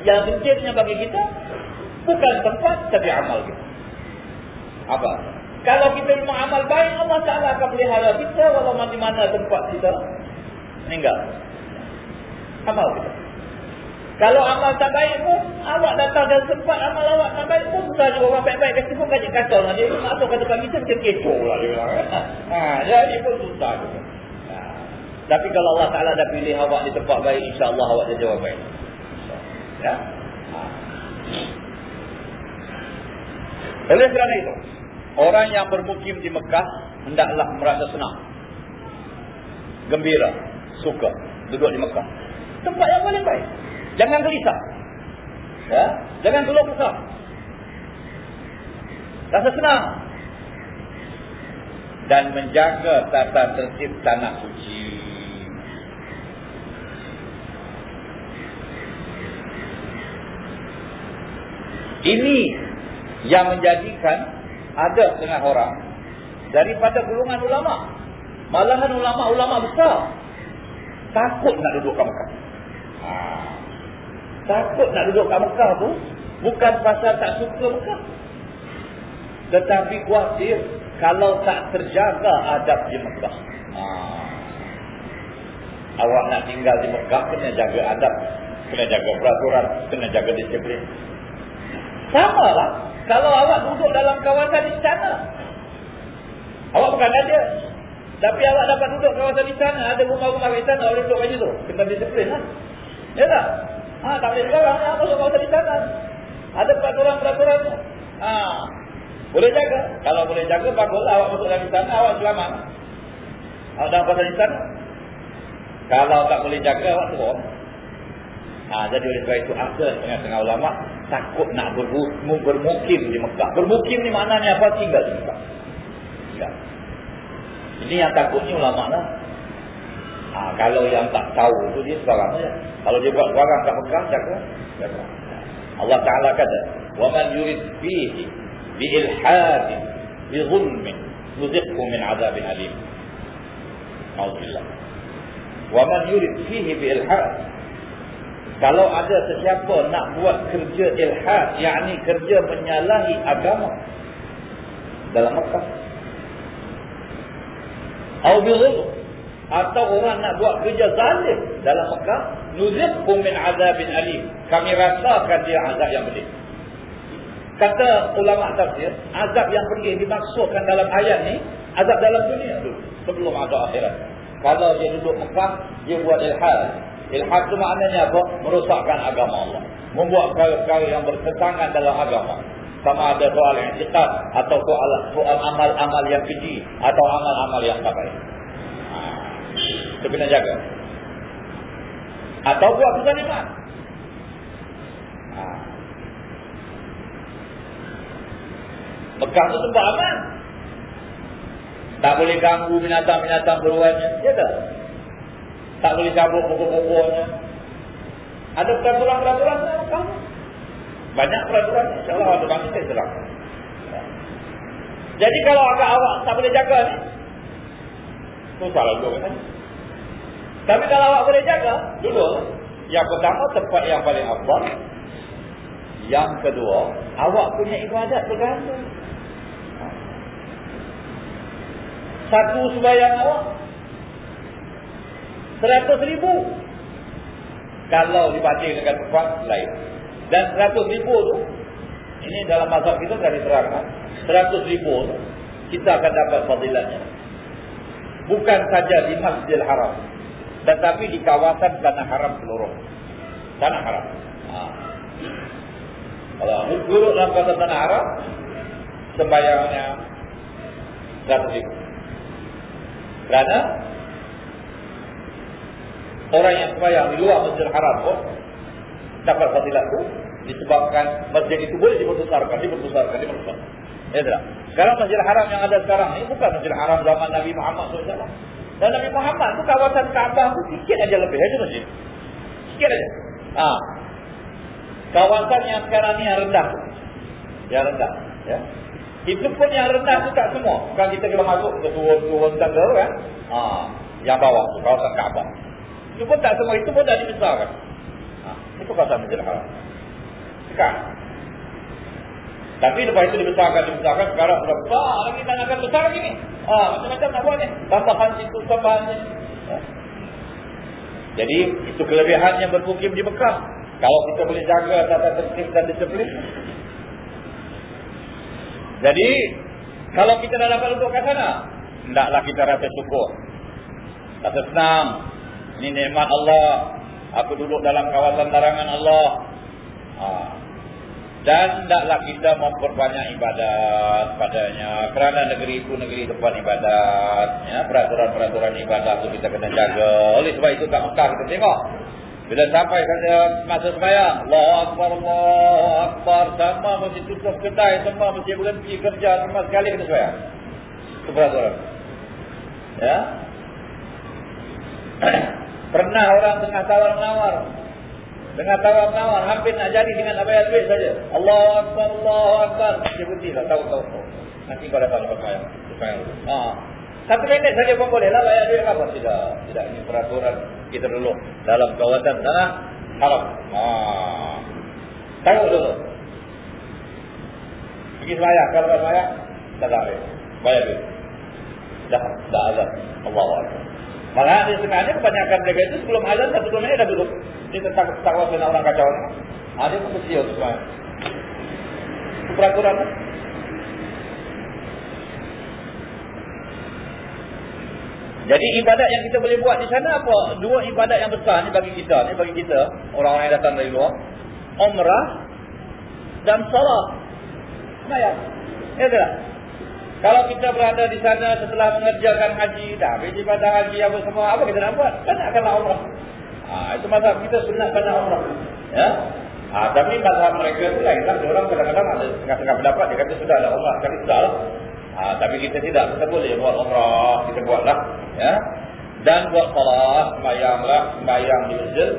yang pentingnya bagi kita Bukan tempat tapi amal kita. Apa? Kalau kita memang amal baik, Allah Ta'ala akan pelihara kita walau di mana tempat kita meninggal. Amal kita. Kalau amal tak baik pun, awak datang dan tempat amal awak tak baik pun, juga orang baik-baik kasi pun kacik kacau lah. Dia masuk ke tempat kita, macam kecoh lah. Dia ha, jadi pun susah. Ha. Tapi kalau Allah Ta'ala dah pilih awak di tempat baik, insyaAllah awak dah jawab baik. Ya? Ha. Oleh kerana itu, orang yang bermukim di Mekah hendaklah merasa senang. Gembira, suka duduk di Mekah. Tempat yang paling baik. Jangan gelisah. Ya, jangan keluar kesah. Rasa senang. Dan menjaga tata tertib tanah suci. Ini yang menjadikan ada setengah orang daripada golongan ulama. Malahan ulama-ulama besar. Takut nak duduk kat Mekah. Ha. takut nak duduk kat Mekah tu bukan pasal tak suka Mekah. Tetapi khawatir kalau tak terjaga adab di Mekah. Ha. awak nak tinggal di Mekah kena jaga adab kena jaga peraturan kena jaga disiplin. Sama lah kalau awak duduk dalam kawasan istana. Awak bukan ada. Tapi awak dapat duduk kawasan istana. Ada rumah-rumah istana. Awak duduk kat situ. Kena disiplin lah. Ya tak? Ha, tak boleh sekarang. Ha, masuk kawasan istana. Ada peraturan-peraturan. Ha, boleh jaga. Kalau boleh jaga, baguslah awak masuk dalam istana. Awak selamat. Awak dalam kawasan istana. Kalau tak boleh jaga, awak turun. Ha, jadi oleh sebab itu ada tengah-tengah ulama takut nak bermukim di Mekah. Bermukim ni maknanya apa? Tinggal di Mekah. Ya. Ini yang takutnya ulama lah. Ha, kalau yang tak tahu tu dia sekarang saja. Kalau dia buat barang kat Mekah, jaga. jaga. Allah Ta'ala kata, وَمَنْ يُرِدْ فِيهِ بِإِلْحَادٍ بِظُلْمٍ نُذِقْهُ مِنْ عَذَابٍ أَلِيمٍ Alhamdulillah. وَمَنْ يُرِدْ فِيهِ بِإِلْحَادٍ kalau ada sesiapa nak buat kerja ilhad, yakni kerja menyalahi agama dalam Mekah. Atau orang nak buat kerja zalim dalam Mekah, nuzibhum min azabin alim. Kami rasakan dia azab yang pedih. Kata ulama tafsir, azab yang pedih dimaksudkan dalam ayat ni, azab dalam dunia dulu, sebelum ada akhirat. Kalau dia duduk Mekah, dia buat ilhad. Ilhad itu maknanya apa? Merosakkan agama Allah. Membuat perkara-perkara yang bertentangan dalam agama. Sama ada soal yang cekat, atau soal, soal amal-amal yang keji, atau amal-amal yang tak baik. Ha. Itu kena jaga. Atau buat kezaliman. Mekah itu tempat aman. Tak boleh ganggu binatang-binatang beruannya. Ya tak? Tak boleh cabut pokok-pokoknya. Ada peraturan-peraturan Mekah. Banyak peraturan. InsyaAllah ada bangsa serang. Jadi kalau agak awak tak boleh jaga ni. Susah lah juga kan. Tapi kalau awak boleh jaga. Dulu. Yang pertama tempat yang paling abad. Yang kedua. Awak punya ibadat bergantung. Satu sembahyang awak. Seratus ribu. Kalau dibaca dengan tepat, lain. Dan seratus ribu tu, ini dalam mazhab kita dah diterangkan. Seratus ribu tu, kita akan dapat fadilatnya. Bukan saja di Masjidil Haram. Tetapi di kawasan Tanah Haram seluruh. Tanah Haram. Ha. Kalau duduk dalam kawasan Tanah Haram, sembahyangnya seratus ribu. Kerana orang yang sembahyang di luar Masjid Haram pun dapat fadilat itu disebabkan masjid itu boleh dibesarkan, dibesarkan, dibesarkan. Ya tidak? Sekarang Masjid Haram yang ada sekarang ini bukan Masjid Haram zaman Nabi Muhammad SAW. Dan Nabi Muhammad itu kawasan Kaabah itu sikit aja lebih aja masjid. Sikit aja. Ha. Kawasan yang sekarang ini yang rendah. Yang rendah. Ya. Itu pun yang rendah tu tak semua. Bukan kita kalau masuk ke turun-turun tangga kan. Ha, yang bawah tu, kawasan Kaabah. Itu pun tak semua. Itu pun dah dibesarkan. Ha, itu kawasan Masjid Haram. Sekarang. Tapi lepas itu dibesarkan, dibesarkan. Sekarang sudah besar lagi akan besar lagi ni. Ha, macam-macam nak buat ni. Tambahan situ, tambahan ni. Ha. Jadi, itu kelebihan yang bermukim di Mekah. Kalau kita boleh jaga tata tertib dan disiplin, jadi kalau kita dah dapat untuk ke sana, hendaklah kita rasa syukur. Rasa senang. Ini nikmat Allah. Aku duduk dalam kawasan larangan Allah. Ha. Dan hendaklah kita memperbanyak ibadat padanya. Kerana negeri itu negeri tempat ibadat. Ya, peraturan-peraturan ibadat itu kita kena jaga. Oleh sebab itu kat Mekah kita tengok. Bila sampai saja masa sembahyang, Allah Akbar, Allah Akbar, sama mesti tutup kedai, semua mesti berhenti kerja, sama sekali kena sembahyang. Itu peraturan. Ya. Pernah orang tengah tawar-menawar. Tengah tawar-menawar, hampir nak jadi dengan abayat duit saja. Allah Akbar, Allah Akbar. Dia berhenti lah, tahu-tahu. Nanti kau datang lepas. Sembahyang dulu. Haa. Satu minit saja pun boleh lah bayar duit apa? Tidak. Tidak. Ini peraturan kita dulu. Dalam kawasan tanah haram. Haa. Tengok dulu. Pergi semayang. Kalau tak semayang, tak ada. Bayar duit. Dah. Dah azab. Allah Allah. Malah di sebenarnya kebanyakan mereka itu sebelum azan satu dua minit dah duduk. Ini tentang kawasan orang kacau ni. Ada pun kecil sebenarnya. Peraturan ni. Jadi ibadat yang kita boleh buat di sana apa? Dua ibadat yang besar ni bagi kita, ni bagi kita, orang-orang yang datang dari luar. Umrah dan salat. Sembahyang. Ya tak? Kalau kita berada di sana setelah mengerjakan haji, dah habis ibadah haji apa semua, apa kita nak buat? Kan akanlah umrah. Ha, itu mazhab kita sunatkan umrah. Ya? Ha, tapi mazhab mereka tu lain lah. Orang kadang-kadang ada setengah-setengah pendapat, dia kata sudah ada umrah. Tapi sudah lah. Ha, tapi kita tidak, kita boleh buat umrah, kita buatlah, ya. Dan buat salat, sembahyanglah, sembahyang di masjid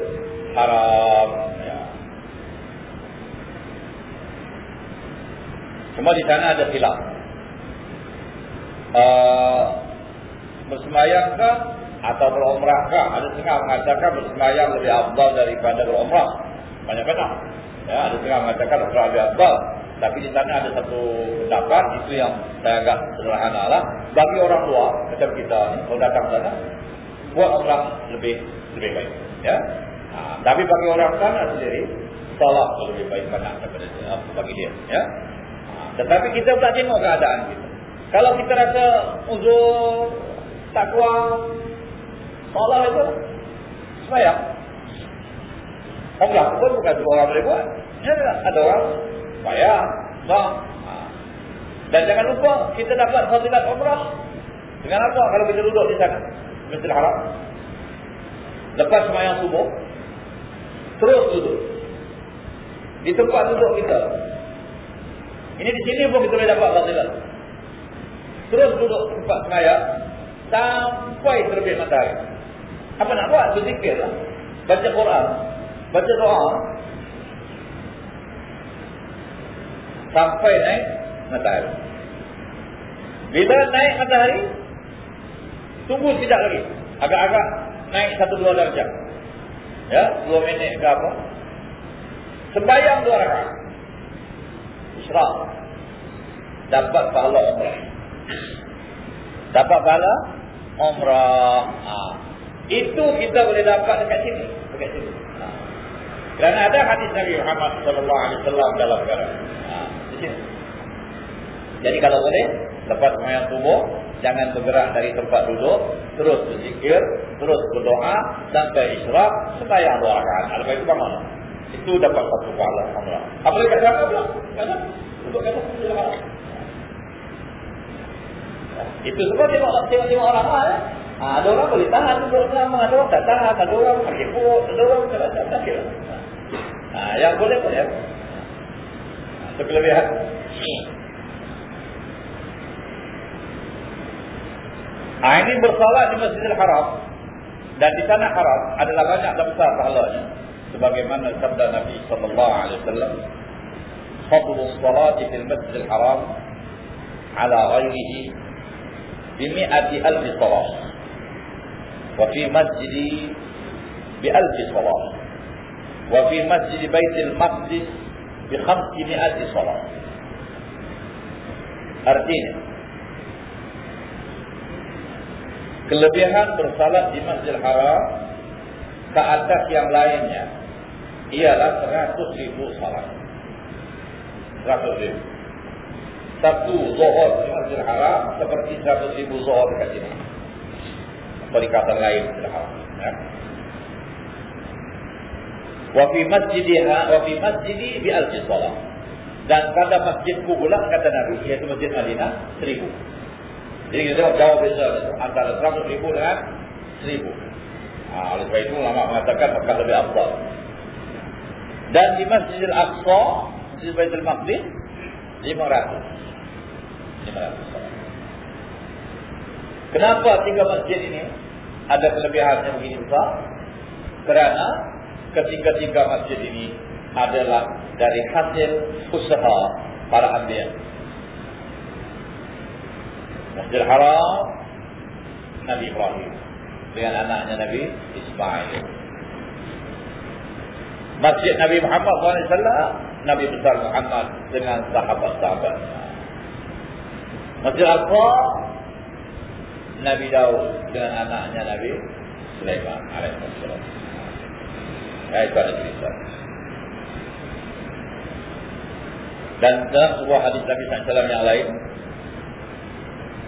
haram. Ya. Cuma di sana ada silap. Uh, bersembahyangkah atau berumrah kah? Ada setengah mengatakan bersemayam lebih abdal daripada berumrah. Banyak-banyak. Ya, ada setengah mengatakan berumrah lebih abdal. Tapi di sana ada satu pendapat, itu yang saya agak sederhana lah. Bagi orang luar, macam kita ni, kalau datang sana, buat umrah lebih lebih baik. Ya. Ha, tapi bagi orang sana sendiri, salah lebih baik mana daripada bagi dia. Ya. Ha, tetapi kita tak tengok keadaan kita. Kalau kita rasa uzur, tak kuat, salah itu, semayang. Umrah pun bukan semua orang boleh buat. Ya, ada orang Bayar. Bang. Dan jangan lupa kita dapat fadilat umrah. Dengan apa kalau kita duduk di sana? Masjid Haram. Lepas semayang subuh. Terus duduk. Di tempat duduk kita. Ini di sini pun kita boleh dapat fadilat. Terus duduk tempat semayang. Sampai terbit matahari. Apa nak buat? Berzikir lah. Baca Quran. Baca doa. sampai naik matahari. Bila naik matahari, tunggu tidak lagi. Agak-agak naik satu dua darjah. Ya, dua minit ke apa. Sembayang dua rakaat. Isyraq. Dapat pahala umrah. Dapat pahala umrah. Ha. Itu kita boleh dapat dekat sini. Dekat sini. Ha. Kerana ada hadis Nabi Muhammad sallallahu alaihi wasallam dalam perkara jadi kalau boleh, lepas semayang subuh, jangan bergerak dari tempat duduk, terus berzikir, terus berdoa, sampai isyraq, semayang dua rakaat. Lepas itu bagaimana? Itu dapat satu pahala umrah. Apa lagi kata apa? Kata, duduk kata, itu semua tengok-tengok orang lah ya. Ha, ada orang boleh tahan duduk selama, ada orang tak tahan, ada orang pakai put, ada orang tak tak. Ha, yang boleh boleh. Ha, kelebihan. Ha, ini bersalat di Masjidil Haram dan di sana haram adalah banyak dan besar pahalanya. Sebagaimana sabda Nabi sallallahu alaihi wasallam, "Fadlus salati fil Masjidil Haram ala ghairihi bi mi'ati alf salat." Wa fi masjidi bi alf salat. Wa fi masjid Baitul Maqdis bi 500 salat. Artinya kelebihan bersalat di Masjidil Haram ke atas yang lainnya ialah 100 ribu salat. 100 ribu. Satu zuhur di Masjidil Haram seperti 100 ribu zuhur dekat sini. Perikatan lain Masjidil Haram. Ya. Wafi masjidiha, wafi masjidi bi al salat. Dan pada masjidku pula kata Nabi, iaitu Masjid Madinah, seribu. Jadi kita tengok jauh beza antara 100 ribu dengan 1000. Ha, oleh sebab itu ulama mengatakan akan lebih afdal. Dan di Masjidil Aqsa, di Baitul Maqdis 500. 500. Kenapa tiga masjid ini ada kelebihan yang begini besar? Kerana ketiga-tiga masjid ini adalah dari hasil usaha para anbiya. Masjid Haram Nabi Ibrahim dengan anaknya Nabi Ismail. Masjid Nabi Muhammad SAW Nabi besar Muhammad dengan sahabat-sahabat. Maksud apa? Nabi Daud dengan anaknya Nabi Sulaiman alaihissalam. Ayat pada cerita. Dan dalam sebuah hadis Nabi SAW yang lain.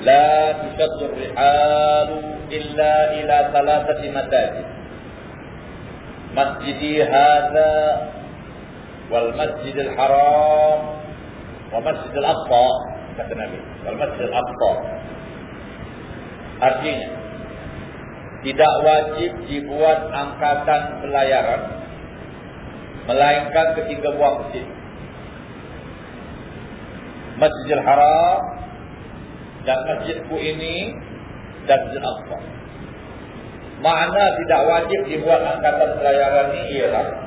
La tusaddu rihalu illa ila salatati matadi. Masjidi hadha wal masjidil haram wa masjidil aqsa kata Nabi. Al-Masjid Al-Aqsa. Artinya, tidak wajib dibuat angkatan pelayaran, melainkan ketika buah masjid. Masjid Haram dan Masjidku ini dan Masjid Al-Aqsa. Makna tidak wajib dibuat angkatan pelayaran ini ialah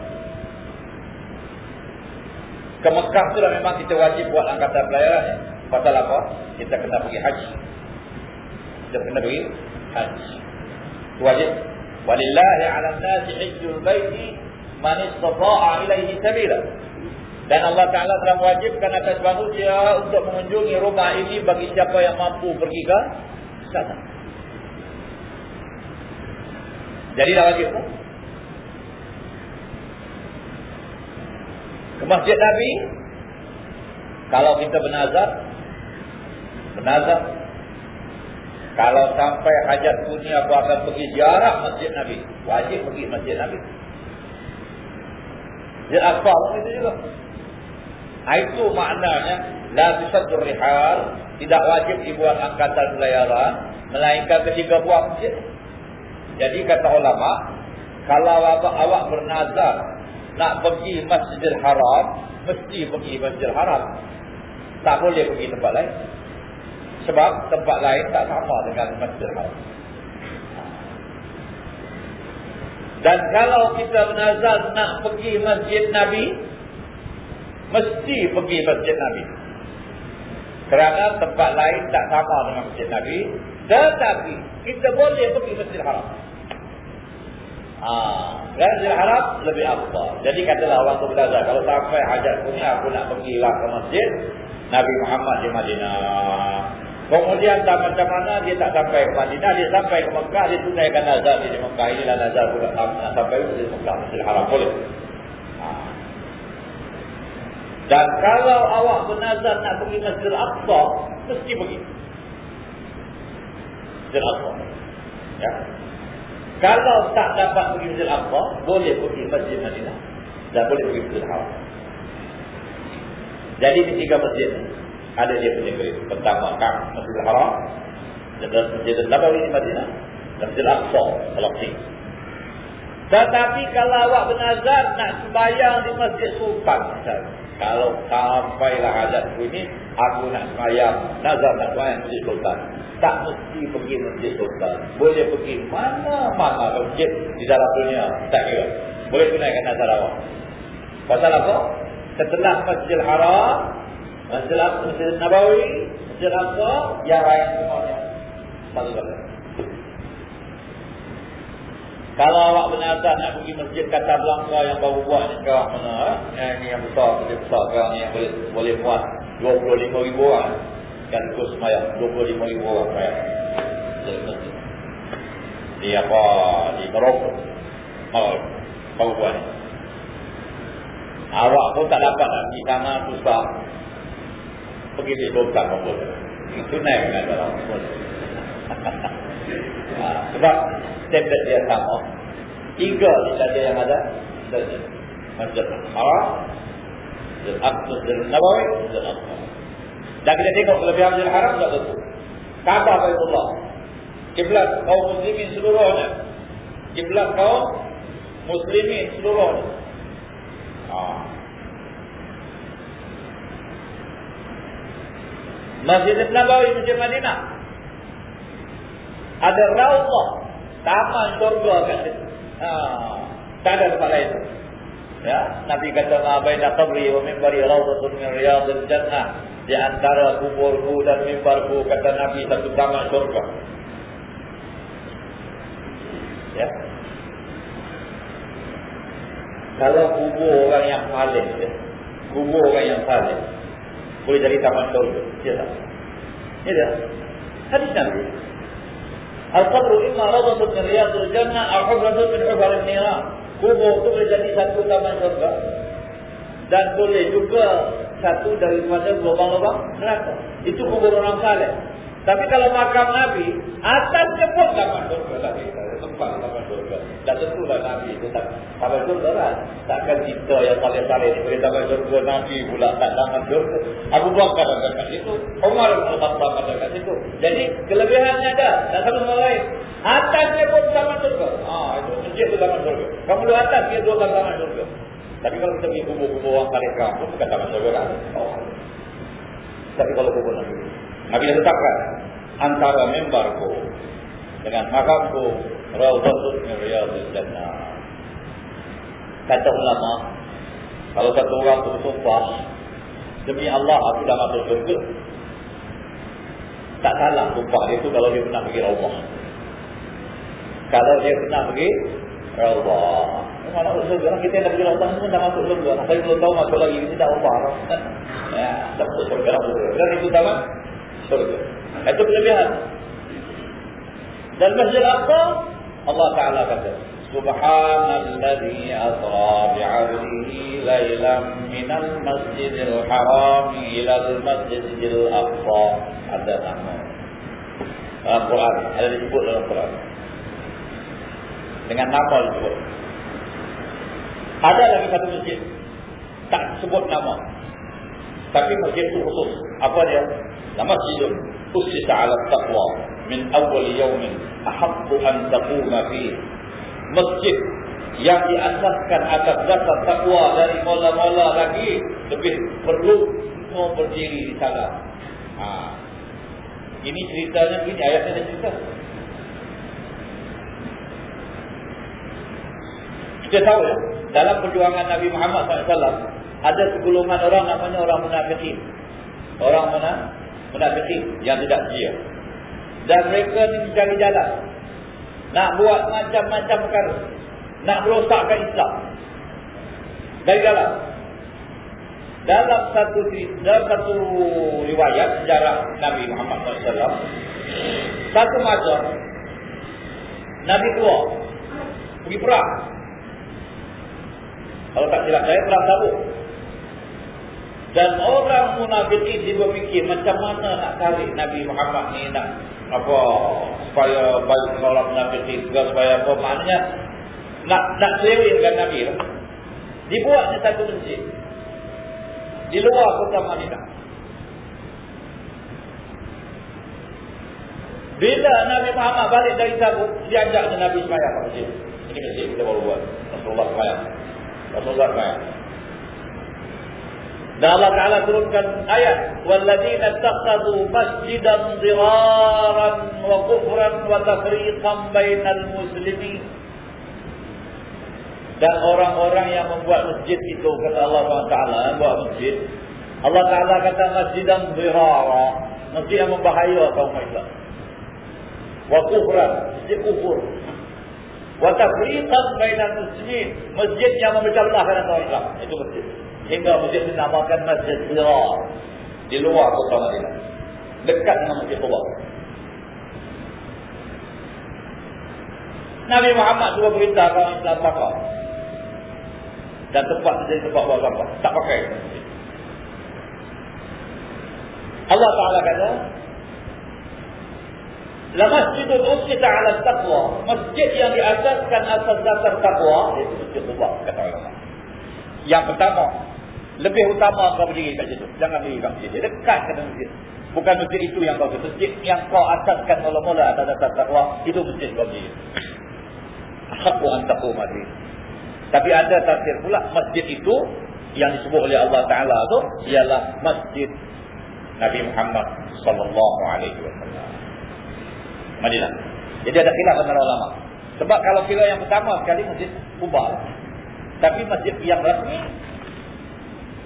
ke Mekah itu lah memang kita wajib buat angkatan pelayaran ya. Pasal apa? Kita kena pergi haji. Kita kena pergi haji. Wajib. Walillahi 'alan nasi hajjul baiti man istata'a ilaihi sabila. Dan Allah Taala telah mewajibkan atas manusia untuk mengunjungi rumah ini bagi siapa yang mampu pergi ke sana. Jadi dah wajib tak? Ke masjid Nabi kalau kita bernazar bernazar kalau sampai hajat punya aku akan pergi ziarah masjid Nabi. Wajib pergi masjid Nabi. Masjid Aqsa itu juga. Itu maknanya la tusaddur rihal tidak wajib dibuat angkatan pelayaran melainkan ketiga buah masjid. Jadi kata ulama kalau awak, awak bernazar nak pergi Masjidil Haram mesti pergi Masjidil Haram. Tak boleh pergi tempat lain. Sebab tempat lain tak sama dengan Masjidil Haram. Dan kalau kita bernazar nak pergi Masjid Nabi, mesti pergi Masjid Nabi. Kerana tempat lain tak sama dengan Masjid Nabi. Tetapi kita boleh pergi Masjid Haram. Ah, Masjid Haram lebih apa? Jadi katalah orang tu bernazar, kalau sampai hajat punya aku nak pergilah ke masjid, Nabi Muhammad di Madinah. Kemudian tak macam mana dia tak sampai ke Madinah, dia sampai ke Mekah, dia tunaikan nazar di Mekah. Inilah nazar pula nak sampai ke Mekah, Masjid Haram boleh. Ha. Dan kalau awak bernazar nak pergi Masjid Al-Aqsa, mesti pergi. Masjid Al-Aqsa. Ya. Kalau tak dapat pergi Masjid Al-Aqsa, boleh pergi Masjid Madinah. Dan boleh pergi Masjid Haram. Jadi di tiga masjid ada dia punya kredit. Pertama, Ka'bah Masjidil Haram, dan Masjidil Nabawi di Madinah, Masjidil Aqsa, Al-Aqsa. Tetapi kalau awak bernazar nak sembahyang di Masjid Sultan, kalau sampailah hajat ini, aku nak sembahyang, nazar nak sembahyang Masjid Sultan. Tak mesti pergi Masjid Sultan. Boleh pergi mana-mana masjid di dalam dunia. Tak kira. Boleh tunaikan nazar awak. Pasal apa? setelah Masjidil Haram, Masjidil Aqsa, Masjidil Nabawi, Masjidil Aqsa, yang lain semuanya. Satu kali. Kalau awak bernazar nak pergi masjid kata Blanca yang baru buat ni sekarang mana? Eh? Ni yang besar, masjid besar sekarang ni yang boleh boleh muat 25 ribu orang. Kan ikut semayang 25 ribu orang semayang. Di apa? Di Morocco. Mau, baru buat ni. Awak pun tak dapat nak pergi sana susah. Pergi di pun boleh. Itu naik dengan dalam pun. ha, sebab standard dia sama. Tiga ni saja yang ada. Masjid Haram. Masjid. Masjid Nabawi. Masjid Aqsa. Dan kita tengok kelebihan Masjid Haram tak tentu. Kaabah Baitullah. Kiblat kaum muslimin seluruhnya. Kiblat kaum muslimin seluruhnya. Ha. Masjid Nabawi Masjid Madinah. Ada Raudhah, taman surga kat situ. Ha. Tak ada tempat lain. Ya, Nabi kata baina qabri wa minbari rawdatun min riyadil jannah. Di antara kuburku dan mimbarku kata Nabi satu taman surga. Ya, kalau kubur orang yang paling ya, kubur orang yang paling boleh jadi taman surga ya tak? Ya tak? Hadis nabi. Al-qabru imma radatun min riyadil jannah aw hufratun min hufar an-niran kubur itu boleh jadi satu taman surga dan boleh juga satu daripada lubang-lubang neraka. Itu kubur orang saleh. Tapi kalau makam Nabi atasnya pun taman surga surga tak tentulah Nabi itu tak taman surga lah. Takkan kita yang salih-salih ni boleh taman surga Nabi pula tak taman surga. Abu Bakar ada kat situ. Umar bin Khattab ada kat situ. Jadi kelebihannya ada. Tak sama sama lain. Atasnya pun taman surga. Ah itu masjid itu taman surga. Kamu di atas dia dua taman surga. Tapi kalau kita pergi kubur-kubur orang salih kampung bukan taman surga kan. Oh. Tapi kalau kubur Nabi. Nabi dah tetapkan antara membarku dengan makamku Rawdatun min riyadil jannah. Kata ulama, kalau satu orang bersumpah, demi Allah aku dah masuk surga. Tak salah sumpah dia tu kalau dia pernah pergi Allah. Kalau dia pernah pergi Allah. Mana masuk surga? Kita yang dah pergi Allah pun dah masuk surga. Saya belum tahu masuk lagi. Ini dah Allah. Ya, dah masuk surga. Dan itu sama surga. Itu kelebihan. Dan Masjid Al-Aqsa Allah Ta'ala kata Subhanalladzi asra bi'abdihi laylan minal masjidil haram ilal masjidil aqsa. Ada nama. Dalam Quran ada disebut dalam Quran. Dengan nama disebut. Ada lagi satu masjid tak sebut nama. Tapi masjid itu khusus. Apa dia? Nama masjidun usisa ala taqwa min awal yawmin ahabbu an taquma fi masjid yang diasaskan atas dasar takwa dari mula-mula lagi lebih perlu mau berdiri di sana. Ha. Ini ceritanya ini ayatnya ada cerita. Kita tahu ya, dalam perjuangan Nabi Muhammad SAW ada segolongan orang namanya orang munafikin. Orang mana? Munafikin yang tidak setia. Dan mereka ni mencari jalan. Nak buat macam-macam perkara. Nak merosakkan Islam. Dari dalam. Dalam satu dalam satu riwayat sejarah Nabi Muhammad SAW. Satu masa. Nabi keluar. Pergi perang. Kalau tak silap saya, perang tabuk. Dan orang munafikin dia berfikir macam mana nak tarik Nabi Muhammad ni nak apa supaya balik orang munafikin juga supaya apa maknanya nak nak selewihkan Nabi lah. Dibuatnya satu masjid di luar kota Madinah. Bila Nabi Muhammad balik dari Tabuk, dia ajak Nabi semayang ke masjid. Ini masjid kita baru buat. Rasulullah semayang. Rasulullah semayang. Dan Allah Ta'ala turunkan ayat وَالَّذِينَ اتَّخَذُوا مَسْجِدًا ضِرَارًا وَكُفْرًا وَتَفْرِيقًا بَيْنَ الْمُسْلِمِينَ Dan orang-orang yang membuat masjid itu kata Allah Ta'ala buat masjid Allah Ta'ala kata masjidan zirara Masjid yang membahaya kaum Islam Wa kufran Masjid kufur Wa tafriqan bainal muslimin Masjid yang memecah belahkan antara Islam Itu masjid Hingga masjid dinamakan Masjid Zirar. Di luar kota Madinah. Dekat dengan Masjid Quba. Nabi Muhammad juga beritahu orang Islam pakai. Dan tempat menjadi tempat buat sampah. Tak pakai. Allah Ta'ala kata. La masjidun usita ala taqwa. Masjid yang diasaskan atas dasar taqwa. Itu Masjid Quba. Kata Allah. Yang pertama. Lebih utama kau berdiri kat situ. Jangan berdiri kat masjid. Dekat ke masjid. Bukan masjid itu yang kau Masjid yang kau asaskan mula-mula atas dasar taqwa. Itu masjid kau berdiri. Hakku antaku madri. Tapi ada tafsir pula. Masjid itu yang disebut oleh Allah Ta'ala itu ialah masjid Nabi Muhammad sallallahu alaihi wasallam. Madinah. Jadi ada khilaf antara ulama. Sebab kalau kira yang pertama sekali masjid Kuba. Tapi masjid yang rasmi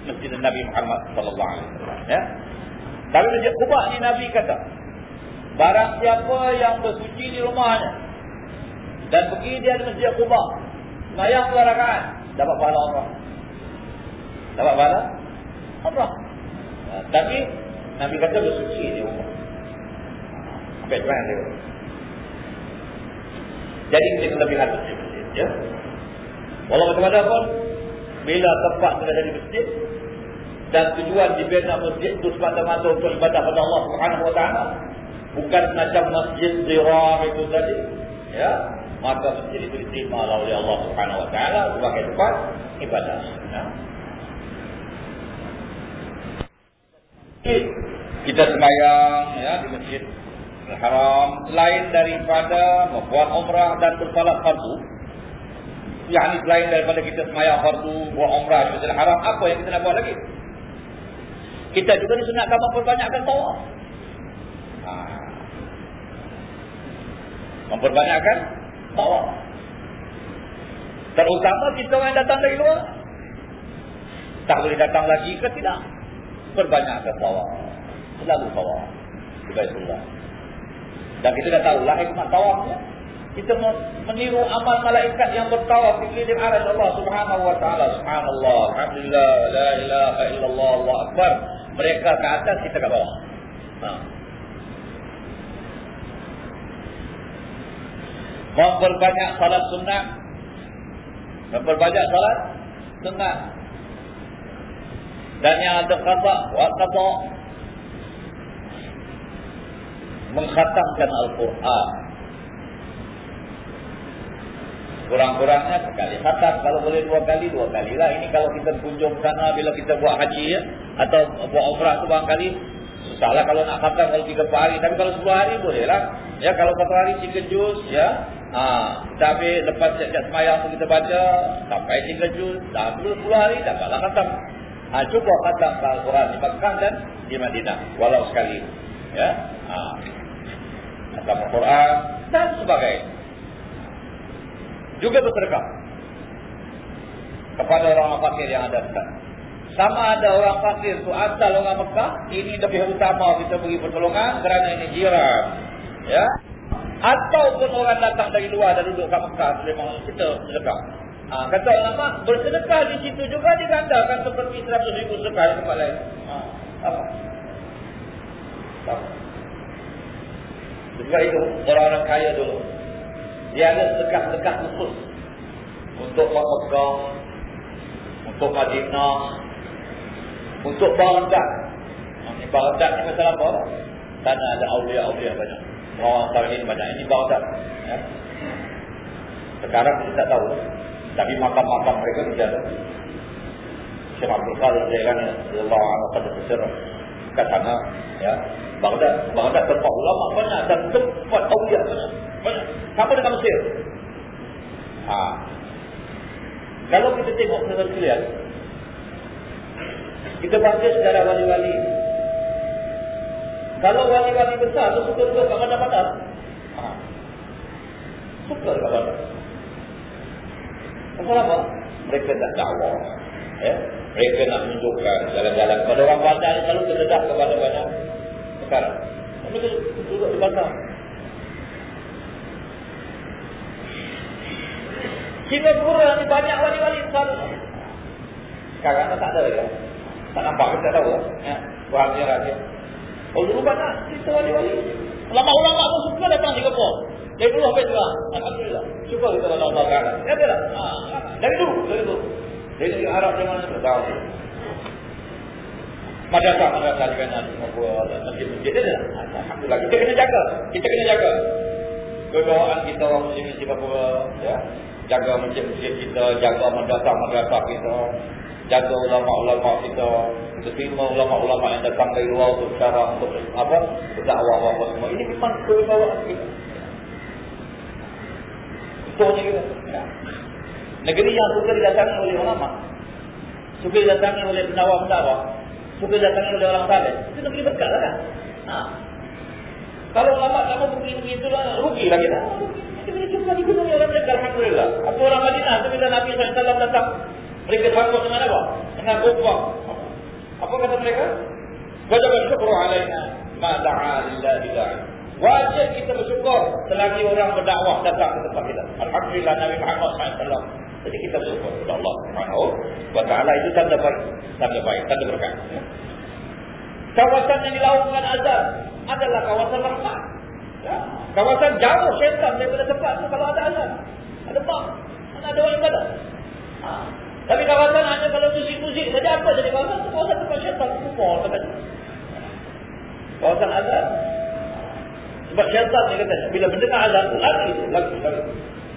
masjid Nabi Muhammad sallallahu alaihi wasallam ya. Tapi masjid Quba ni Nabi kata, barang siapa yang bersuci di rumahnya dan pergi dia di masjid Quba, sembahyang dua rakaat, dapat pahala umrah. Dapat pahala umrah. Nah, tapi Nabi kata bersuci di rumah. Sampai mana dia? Jadi kita lebih hati ya. Walau bagaimanapun bila tempat sudah jadi masjid dan tujuan dibina masjid itu semata-mata untuk ibadah kepada Allah Subhanahu wa taala. Bukan macam masjid zirar itu tadi ya. Maka masjid itu diterima oleh Allah Subhanahu wa taala sebagai tempat ibadah. Ya. kita sembahyang ya di masjid Al-Haram. Lain daripada membuat umrah dan bersalat fardu. Yang selain daripada kita semayang fardu, buat umrah, syukur haram, apa yang kita nak buat lagi? Kita juga disunatkan memperbanyakkan tawaf. Ha. Memperbanyakkan tawaf. Terutama kita yang datang dari luar. Tak boleh datang lagi ke tidak? Perbanyakkan tawaf. Selalu tawaf. Sebaik Allah. Dan kita dah tahu lah hikmat tawafnya. Kita meniru amal malaikat yang bertawaf di keliling arah Allah Subhanahu wa taala. Subhanallah, alhamdulillah, la ilaha illallah, Allahu akbar. Mereka ke atas, kita ke bawah. Ha. Memperbanyak salat sunat. Memperbanyak salat sunat. Dan yang ada kata, wa kata mengkhatamkan Al-Quran. Kurang-kurangnya sekali khatam. Kalau boleh dua kali, dua kali lah. Ini kalau kita kunjung sana bila kita buat haji ya. Atau buat umrah tu kali. Susahlah kalau nak khatam kalau tiga hari. Tapi kalau sepuluh hari boleh lah. Ya, kalau satu hari tiga juz ya. Ha, ambil lepas siap-siap semayang tu kita baca. Sampai tiga juz. Dah sepuluh hari dapatlah khatam. Ha, cuba khatam Al-Quran di Makkah dan di Madinah. Walau sekali. Ya. Ha khatam Al-Quran dan sebagainya. Juga bersedekah kepada orang fakir yang ada dekat. Sama ada orang fakir tu asal orang Mekah, ini lebih utama kita beri pertolongan kerana ini jiran. Ya. Ataupun orang datang dari luar dan duduk kat Mekah, memang kita sedekah. Ha, kata ulama, bersedekah di situ juga digandakan seperti 100 ribu sedekah di tempat lain. Ha, apa? Apa? Sebab itu orang-orang kaya dulu. Dia ada sedekah-sedekah khusus. Untuk Mekah. Untuk Madinah. Untuk Baghdad. Ini Baghdad ni masalah apa? Sana ada awliya-awliya banyak. Orang salihin banyak. Ini Baghdad. Ya. Sekarang kita tak tahu. Tapi makam-makam mereka tidak ada. Syekh Abdul Qadir Jailani Allah Allah pada berserah kat sana ya Baghdad, Baghdad tempat ulama banyak dan tempat awliya banyak. Sama dengan Mesir. Ha. Kalau kita tengok secara sekalian, kita baca sejarah wali-wali. Kalau wali-wali besar tu suka juga kat mana-mana. Ha. Suka kat mana. Kenapa? apa? Mereka tak dakwah. Ya? Mereka nak menunjukkan jalan-jalan. Pada orang banyak ni selalu terdedah kepada banyak sekarang. Mereka duduk di belakang. Singapura ni banyak wali-wali besar. Sekarang tak ada lagi. Tak nampak kita tahu. Ya. Rahasia-rahasia. Oh dulu banyak cerita wali-wali. Ulama-ulama pun suka datang Singapura. Dari dulu sampai sekarang. Alhamdulillah. Syukur kita dalam Allah. Ya tak? Ha. Dari dulu. Dari dulu. Dari negeri Arab zaman itu. Tahu. Madrasah madrasah di kanan Singapura masjid-masjid dia. Alhamdulillah kita kena jaga. Kita kena jaga. Kebawaan kita orang muslim di Singapura ya. Jaga masjid-masjid kita, jaga madrasah-madrasah kita, jaga ulama-ulama kita, terima ulama-ulama yang datang dari luar untuk cara untuk apa? Berdakwah apa semua. Ini memang kebawaan kita. Contohnya kita. Ya. Negeri yang suka didatangi oleh ulama. Suka didatangi oleh pendakwa-pendakwa suka datangi oleh orang saleh. Itu negeri berkat lah kan? Ha. Kalau lama kamu begini-begitu lah, rugi lah kita. Kita boleh cuba digunung orang mereka, Alhamdulillah. Apa orang Madinah, itu bila Nabi SAW datang, mereka sanggup dengan apa? Dengan kubah. Apa kata mereka? Wajib bersyukur alaina ma'da'a lillahi da'i. Wajib kita bersyukur selagi orang berdakwah datang ke tempat kita. Alhamdulillah Nabi Muhammad SAW jadi kita bersyukur kepada Allah taala itu tanda baik, tanda baik, tanda berkat. Kawasan yang dilakukan azab adalah kawasan rahmat. Ya. Kawasan jauh syaitan daripada tempat itu kalau ada azab. Ada mak, mana ada orang ibadah. Ha. Tapi kawasan hanya kalau muzik-muzik saja apa jadi kawasan itu kawasan tempat syaitan kumpul kata. Kawasan azab. Sebab syaitan dia kata bila mendengar azab lagi lagi lagi.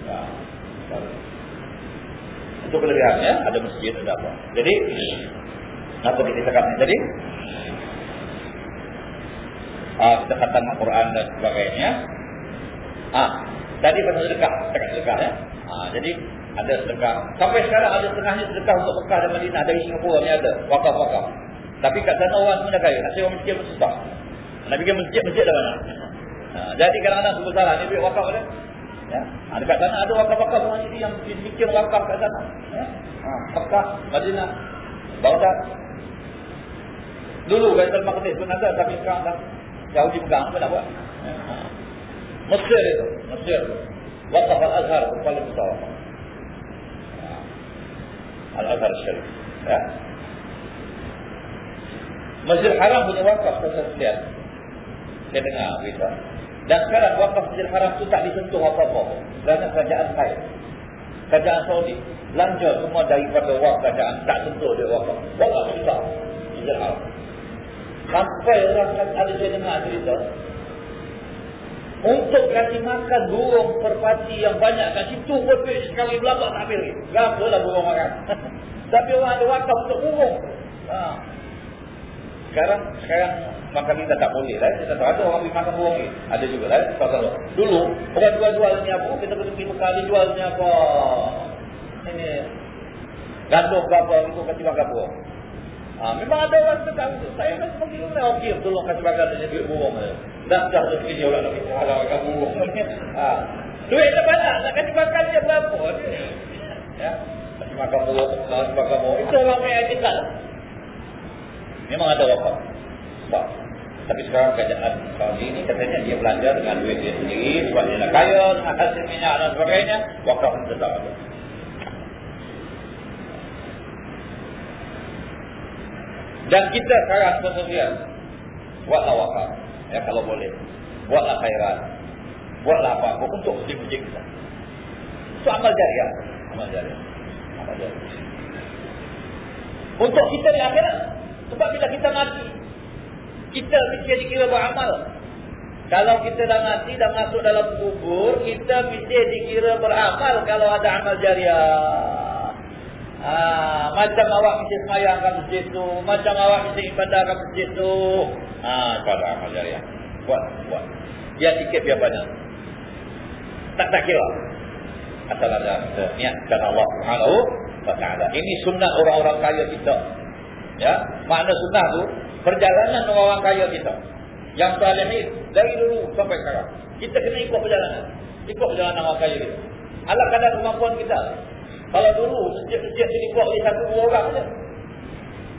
Ya. Itu kelebihan ya, ada masjid ada apa. Jadi apa kita cakap ni tadi? Ah, kita kata Al-Quran dan sebagainya. Ah, tadi pasal sedekah, cakap sedekah ya. Ah, jadi ada sedekah. Sampai sekarang ada setengahnya sedekah untuk Mekah dan Madinah dari Singapura ni ada wakaf-wakaf. Tapi kat sana orang semua dah kaya. Nasib orang masjid pun susah. Nak bikin masjid-masjid dah banyak. Ha, jadi kadang-kadang sebut salah. Ni duit wakaf ada. Ya. Ha, dekat sana ada wakaf-wakaf orang ini yang bikin wakaf kat sana. Ya. Ha, Mekah, Madinah, Baghdad. Dulu Baitul Maqdis pun ada tapi sekarang dah jauh di pegang apa nak buat. Mesir itu, Mesir. Wakaf Al-Azhar paling besar wakaf. Al-Azhar Syarif. Ya. Masjid Haram punya wakaf saya lihat. Saya dengar berita. Dan sekarang wakaf Masjid Haram itu tak disentuh apa-apa. Kerana kerajaan saya. Kerajaan Saudi. Belanja semua daripada wakaf kerajaan. Tak sentuh dia wakaf. Wakaf besar. Masjid Haram. Sampai orang ada saya dengar cerita. Untuk kasih makan burung perpati yang banyak kat situ pun sekali belakang tak ambil. Berapa lah burung makan. Tapi orang ada wakaf untuk burung. Ha. Sekarang sekarang makan kita tak boleh lah. Kita tahu ada orang makan burung ni. Ada juga lah. Dulu orang jual-jual ni apa? Kita pergi Mekah dia jual ni apa? Ini gandum ke apa? Itu kasih makan burung. Ha, memang ada orang cakap saya kan pergi rumah okey tolong kasih makan dia duit burung. Dah dah rezeki dia orang nak halal makan burung. Ha. Duit tak banyak nak kasih makan dia berapa dia. Ya. Kasih makan burung, kasih makan burung. Itu orang yang kita. Memang ada wakaf. Tak. Tapi sekarang kerajaan Saudi ini katanya dia belanja dengan duit dia sendiri sebab dia nak kaya dengan hasil minyak dan sebagainya. Wakaf tetap ada. Dan kita sekarang sesuatu buatlah wakaf. Ya kalau boleh. Buatlah khairat. Buatlah apa-apa untuk masjid-masjid kita. Itu amal jariah. Amal jariah. Amal jariah. Untuk kita di akhirat. Sebab bila kita mati. Kita mesti dikira beramal. Kalau kita dah mati, dah masuk dalam kubur. Kita mesti dikira beramal kalau ada amal jariah. Ha, macam awak mesti semayang kat masjid tu. Macam awak mesti ibadah kat masjid tu. Ha, pada amal jariah. Buat, buat. Biar sikit, biar banyak. Tak tak kira. Asal ada niat dan Allah Subhanahu wa taala. Ini sunnah orang-orang kaya kita. Ya, makna sunnah tu perjalanan orang-orang kaya kita. Yang salih dari dulu sampai sekarang. Kita kena ikut perjalanan. Ikut perjalanan orang kaya kita. Ala kadar kemampuan kita. Kalau dulu sejak-sejak jadi buat oleh satu dua orang saja.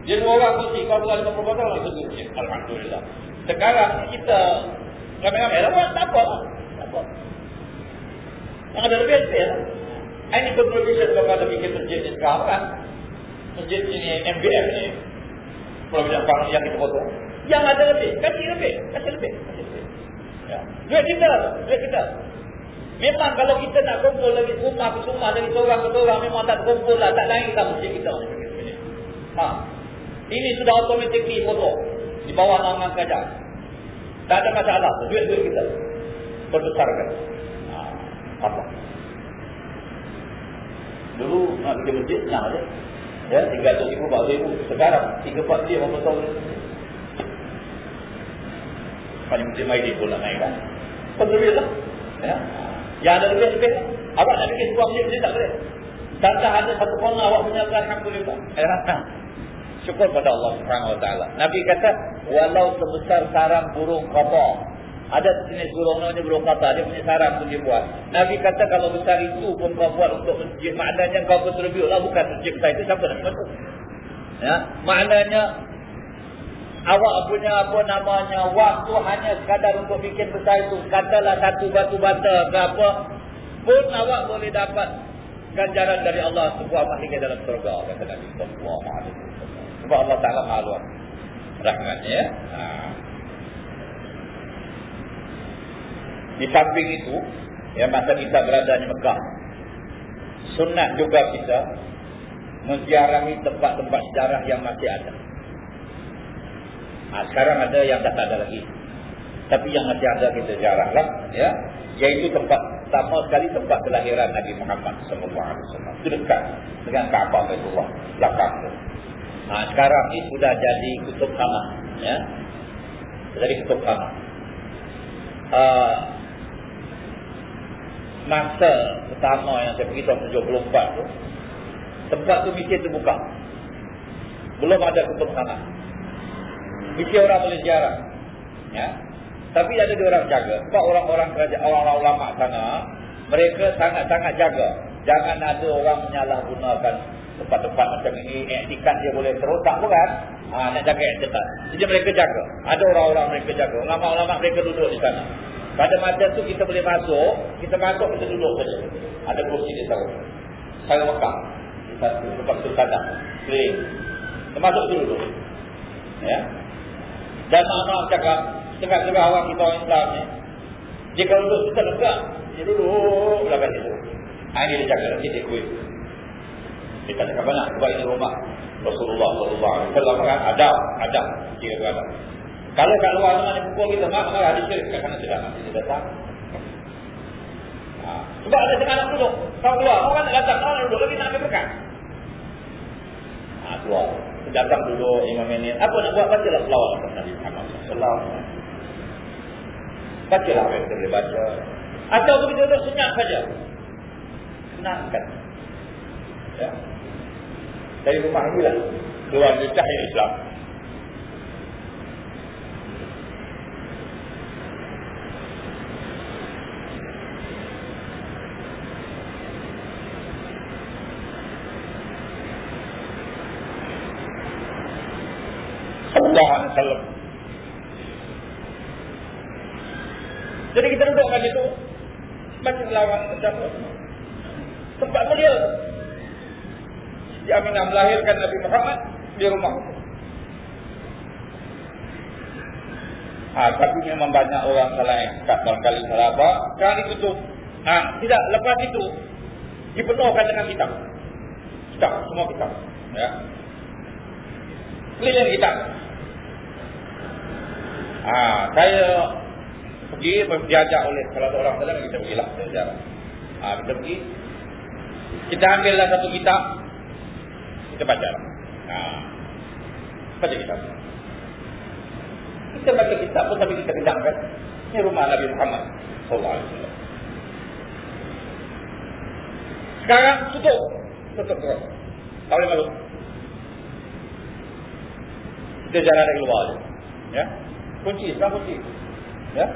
Dia dua orang mesti kalau dua lima puluh orang itu masjid. Alhamdulillah. Sekarang kita ramai-ramai lah tak apa. Tak apa. Yang ada lebih lebih lah. Ini contribution kepada bikin masjid ni sekarang kan. Masjid ini MBM ni. Kalau banyak barang yang kita potong. Yang ada lebih. Kasih lebih. Kasih lebih. Kasih lebih. Ya. Duit kita. Duit kita. Memang kalau kita nak kumpul lagi rumah ke rumah dari seorang ke seorang memang tak kumpul lah. Tak lain lah masjid kita. Ha. Ini sudah automatically foto. Di bawah naungan kerajaan. Tak ada masalah. Duit-duit kita. Perbesarkan. Ha. Apa? Dulu nak pergi masjid senang saja. Ya, tiga tu ribu, empat ribu. Sekarang, tiga empat ribu, berapa tahun? Paling mesti main di bulan naik kan? Perbezaan lah. Ya. Yang ada lebih-lebih Awak nak bikin sebuah masjid Dia tak boleh. Tak ada satu kona awak punya Alhamdulillah. Alhamdulillah Syukur pada Allah Taala. Nabi kata Walau sebesar sarang burung kata Ada jenis burung namanya burung kata Dia punya sarang pun dia buat. Nabi kata kalau besar itu pun kau buat untuk masjid. Maknanya kau berterbiuk lah Bukan masjid besar itu Siapa nak masuk Ya, maknanya awak punya apa namanya waktu hanya sekadar untuk bikin besar itu. Katalah satu batu bata ke apa pun awak boleh dapat ganjaran dari Allah. Sebuah mahligai dalam surga kata Nabi wasallam. Sebab Allah Taala malu. Rahmatnya ya. Ha. di samping itu ya masa kita berada di Mekah sunat juga kita menziarahi tempat-tempat sejarah yang masih ada Ha, sekarang ada yang dah tak ada lagi. Tapi yang masih ada kita jarang lah. Ya? Iaitu tempat, sama sekali tempat kelahiran Nabi Muhammad SAW. Itu dekat dengan Kaabah Baitullah. Belakang tu. Ha, sekarang ni sudah jadi kutub kamar. Ya? Jadi kutub kamar. Ha, masa pertama yang saya pergi tahun 74 tu. Tempat tu mesti terbuka. Belum ada kutub kamar. Mesti orang boleh ziarah. Ya. Tapi ada dua orang jaga. Sebab orang-orang kerajaan, orang-orang ulama sana, mereka sangat-sangat jaga. Jangan ada orang menyalahgunakan tempat-tempat macam ini. Iktikan dia boleh terotak bukan? Ha, nak jaga iktikan. Jadi mereka jaga. Ada orang-orang mereka jaga. Ulama-ulama mereka duduk di sana. Pada masa tu kita boleh masuk, kita masuk kita duduk saja. Ada kursi di sana. Saya Mekah. Satu tempat tu sadar. Keliling. Kita masuk duduk. Ya. Dan maaf cakap, setengah-setengah orang kita orang Islam ni, jika duduk kita lega, dia duduk belakang itu. Ha, ini dia cakap, nanti dia kuih. Dia tak cakap mana, sebab ini rumah Rasulullah SAW kan ada, ada. Dia berada. Kalau kat luar tu mana pukul kita, mak marah dia syirik kat kanan sedang. Dia datang. Ha. Sebab ada tengah nak duduk. Kau keluar, orang nak datang, orang nak duduk lagi nak ambil berkat. Ha, keluar. Datang duduk 5 minit. Apa nak buat? Bacalah selawat kepada Nabi Muhammad SAW. Bacalah apa yang kita boleh baca. Atau kita duduk senyap saja. Senangkan. Ya. Dari rumah inilah. Keluar dari cahaya Islam. wasallam. Jadi kita duduk kat situ. Baca lawan macam Tempat mulia. Siti Aminah melahirkan Nabi Muhammad di rumah. Ha, tapi memang banyak orang salah ikat barangkali salah apa. Kali itu. Ha, tidak, lepas itu. Dipenuhkan dengan kitab. Kitab, semua kitab. Ya. Keliling kitab. Ha, saya pergi diajak oleh salah seorang saudara kita pergilah sejarah. Ha, kita pergi. Kita ambillah satu kitab. Kita baca. Ha. Baca kitab. Kita baca kitab pun tapi kita kedangkan. Ini rumah Nabi Muhammad sallallahu alaihi wasallam. Sekarang tutup. Tutup terus. Tak boleh masuk. Kita jalan dari luar. Ya kunci, sekarang kunci. Ya.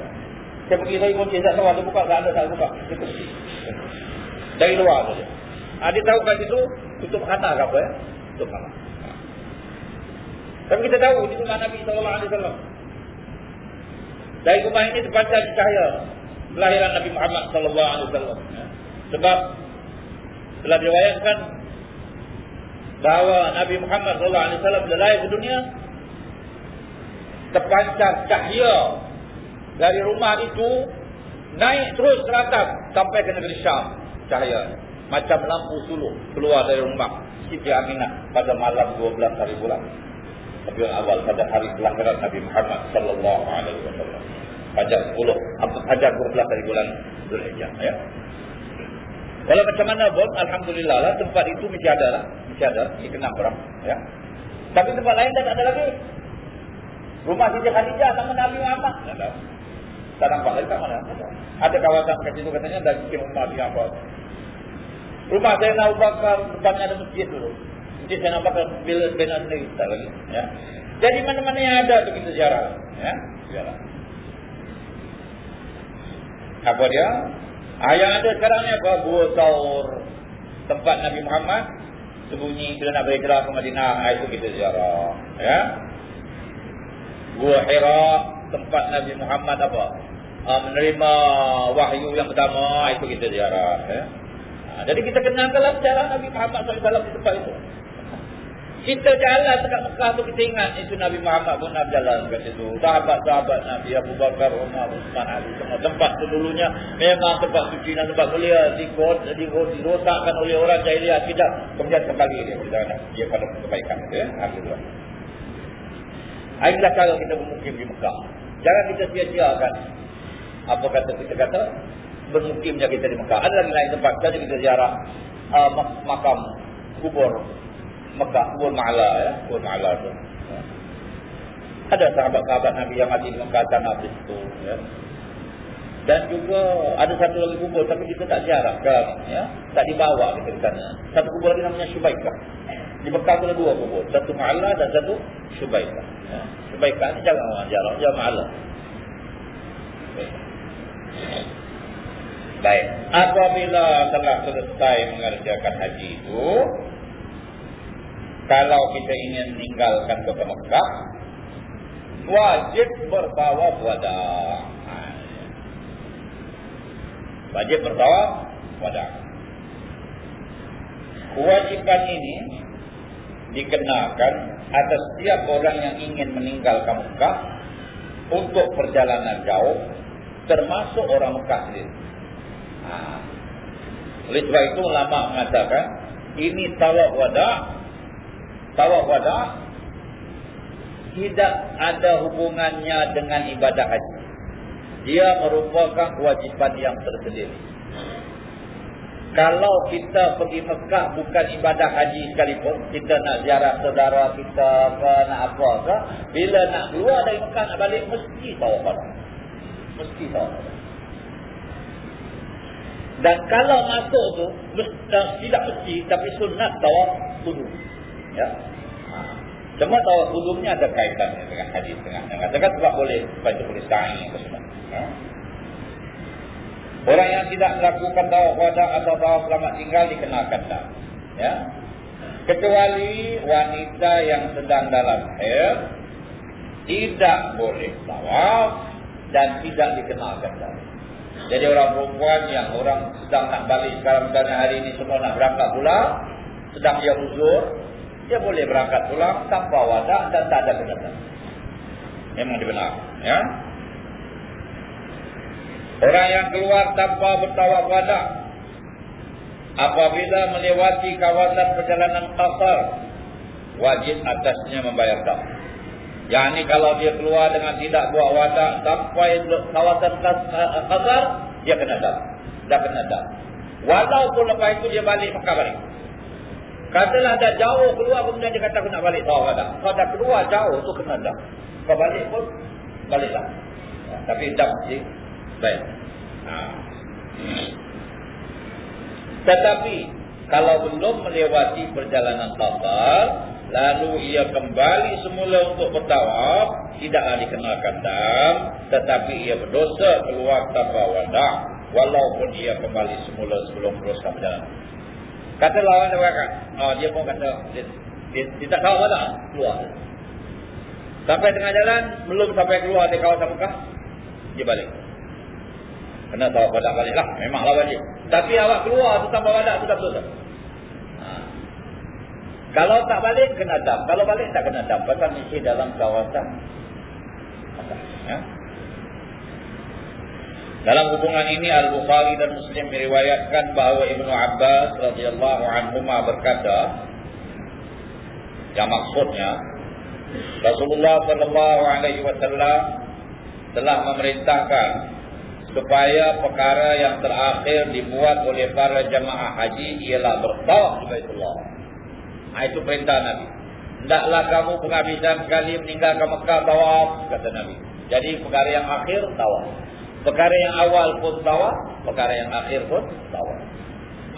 Saya pergi saya kunci, saya tahu ada buka, tak ada, tak buka. Dia. Dari luar saja. Ha, dia tahu kat situ, tutup khana ke apa ya? Tutup. Ha. Tapi kita tahu, itu rumah Nabi SAW. Dari rumah ini terpancar cahaya kelahiran Nabi Muhammad SAW. Ya. Sebab telah diwayangkan bahawa Nabi Muhammad SAW bila lahir ke dunia, terpancar cahaya dari rumah itu naik terus ke atas sampai ke negeri Syam. Cahaya. Macam lampu suluh keluar dari rumah. Siti Aminah pada malam 12 hari bulan. Rabiul awal pada hari kelahiran Nabi Muhammad sallallahu alaihi wasallam. Pada 10 pada 12 hari bulan Zulhijjah ya Walau macam mana pun alhamdulillah lah tempat itu mesti ada lah mesti ada dikenal orang ya tapi tempat lain tak ada lagi Rumah Siti Khadijah sama Nabi Muhammad. Tak nampak lagi tak mana. Ada kawasan kat situ katanya ada bikin rumah dia apa. Rumah saya nak bakar depannya ada masjid dulu. Masjid saya nak bakar bila benar sendiri tak lagi. Ya. Jadi mana-mana yang ada begitu sejarah. Ya. Sejarah. Apa dia? Yang ada sekarang ni apa? Gua Saur. Tempat Nabi Muhammad. Sembunyi bila nak berhijrah ke Madinah. Ah, itu kita sejarah. Ya. Gua Hira tempat Nabi Muhammad apa? Uh, menerima wahyu yang pertama itu kita ziarah ya. Ha, jadi kita kenal dalam sejarah Nabi Muhammad SAW di tempat itu. Kita jalan dekat Mekah tu kita ingat itu Nabi Muhammad pun nak jalan dekat situ. Sahabat-sahabat Nabi Abu Bakar, Umar, Uthman, Ali semua tempat dulunya memang tempat suci dan tempat mulia dikot, dikot, dirosakkan oleh orang jahiliah tidak kemudian kembali dia dia pada kebaikan ya. Alhamdulillah. Inilah cara kita bermukim di Mekah. Jangan kita sia-siakan. Apa kata kita kata? Bermukimnya kita di Mekah. Ada lagi lain tempat. Jadi kita ziarah uh, makam kubur Mekah. Kubur Ma'ala ya. Ma'ala itu. Ya. Ada sahabat-sahabat Nabi yang mati di Mekah tanah itu. Ya. Dan juga ada satu lagi kubur tapi kita tak ziarah kan, ya. Tak dibawa kita ke sana. Satu kubur lagi namanya Syubaikah. Di Mekah ada dua kubur. Satu Ma'ala dan satu Syubaikah. Ya. Syubaikah ni jangan orang jarang. Dia Ma'ala. Baik. Apabila telah selesai mengerjakan haji itu. Kalau kita ingin meninggalkan kota Mekah. Wajib berbawa buada. Wajib bertawaf wada. Kewajiban ini dikenakan atas setiap orang yang ingin meninggalkan Mekah untuk perjalanan jauh termasuk orang Mekah sendiri. Ha. Oleh sebab itu ulama mengatakan ini tawaf wada tawaf wada tidak ada hubungannya dengan ibadah haji. Dia merupakan kewajipan yang tersendiri. Kalau kita pergi Mekah bukan ibadah haji sekalipun, kita nak ziarah saudara kita apa nak apa ke, bila nak keluar dari Mekah nak balik mesti tawaf wada. Mesti tawaf wada. Dan kalau masuk tu tidak mesti tapi sunat tawaf wudu. Ya. Ha. Cuma tawaf wudunya ada kaitannya dengan hadis dengan yang katakan sebab boleh baca boleh sa'i ke semua. Ya. Orang yang tidak melakukan tawaf wada atau tawaf selamat tinggal dikenakan tak. Ya. Kecuali wanita yang sedang dalam haid tidak boleh tawaf dan tidak dikenalkan tak. Jadi orang perempuan yang orang sedang nak balik sekarang dan hari ini semua nak berangkat pulang, sedang dia uzur, dia boleh berangkat pulang tanpa wadah dan tak ada kenyataan. Memang dibenar. Ya? Orang yang keluar tanpa bertawaf wadah, apabila melewati kawasan perjalanan kasar, wajib atasnya membayar tawaf. Yang ini kalau dia keluar dengan tidak buat wadah sampai kawasan kasar, dia kena dah. Dah kena dah. Walaupun lepas itu dia balik Mekah balik. Katalah dah jauh keluar kemudian dia kata aku nak balik tawaf wadah. Kalau dah keluar jauh tu kena dah. Kalau balik pun baliklah. Ya, tapi dah mesti baik. Ha. Tetapi kalau belum melewati perjalanan kasar, lalu ia kembali semula untuk bertawaf tidaklah dikenakan dam tetapi ia berdosa keluar tanpa wada walaupun ia kembali semula sebelum teruskan perjalanan kata lawan dia kata oh, dia pun kata dia, dia, dia tak tahu wada keluar sampai tengah jalan belum sampai keluar di kawasan Mekah dia balik kena tahu wada baliklah memanglah wajib tapi awak keluar tu tanpa wada tu tak betul kalau tak balik, kena dam. Kalau balik, tak kena dam. Pasal mesti dalam kawasan. Ya. Dalam hubungan ini, Al-Bukhari dan Muslim meriwayatkan bahawa Ibnu Abbas radhiyallahu anhu berkata, yang maksudnya, Rasulullah sallallahu alaihi wasallam telah memerintahkan supaya perkara yang terakhir dibuat oleh para jamaah haji ialah bertawaf di Baitullah. Ha, itu perintah Nabi. Hendaklah kamu penghabisan sekali meninggalkan Mekah tawaf, kata Nabi. Jadi perkara yang akhir, tawaf. Perkara yang awal pun tawaf, perkara yang akhir pun tawaf.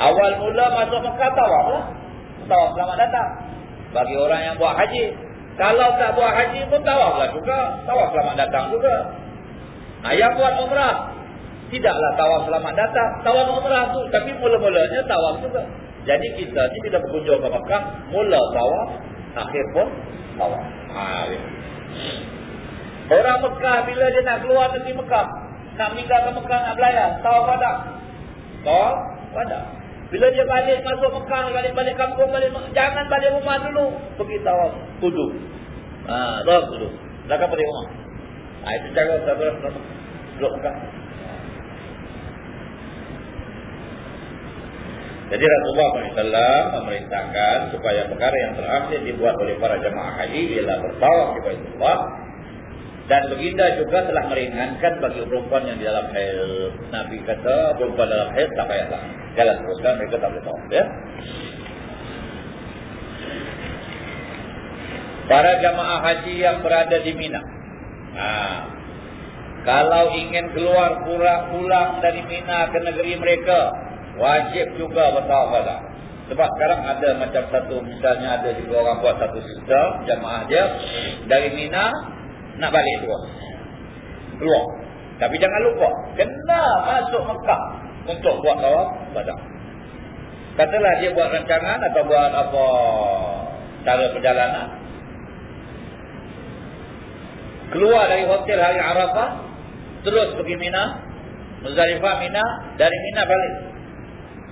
Awal mula masuk Mekah tawaf lah. Tawaf selamat datang. Bagi orang yang buat haji. Kalau tak buat haji pun tawaf lah juga. Tawaf selamat datang juga. Nah, yang buat umrah. Tidaklah tawaf selamat datang. Tawaf umrah tu. Tapi mula-mulanya tawaf juga. Jadi kita ni bila berkunjung ke Mekah, mula tawaf, akhir pun tawaf. Ha, ya. Orang Mekah bila dia nak keluar dari Mekah, nak meninggal ke Mekah nak belayar, tawaf pada. Tawaf pada. Bila dia balik masuk Mekah, balik-balik kampung, balik jangan balik rumah dulu, pergi tawaf kudu. Ha, tawaf kudu. Takkan balik rumah. Ha, itu cara saudara duduk Mekah. Jadi Rasulullah SAW memerintahkan supaya perkara yang terakhir dibuat oleh para jemaah haji ialah bertawaf di Baitullah dan beginda juga telah meringankan bagi perempuan yang di dalam haid. Nabi kata perempuan dalam haid tak payahlah. Jalan teruskan mereka tak boleh tawaf. Ya? Para jemaah haji yang berada di Mina. Ha. Kalau ingin keluar pulang dari Mina ke negeri mereka wajib juga bertawaf wada. Sebab sekarang ada macam satu misalnya ada juga orang buat satu sistem jamaah dia dari Mina nak balik keluar. Keluar. Tapi jangan lupa kena masuk Mekah untuk buat tawaf wada. Katalah dia buat rancangan atau buat apa cara perjalanan. Keluar dari hotel hari Arafah terus pergi Mina Muzdalifah Mina dari Mina balik.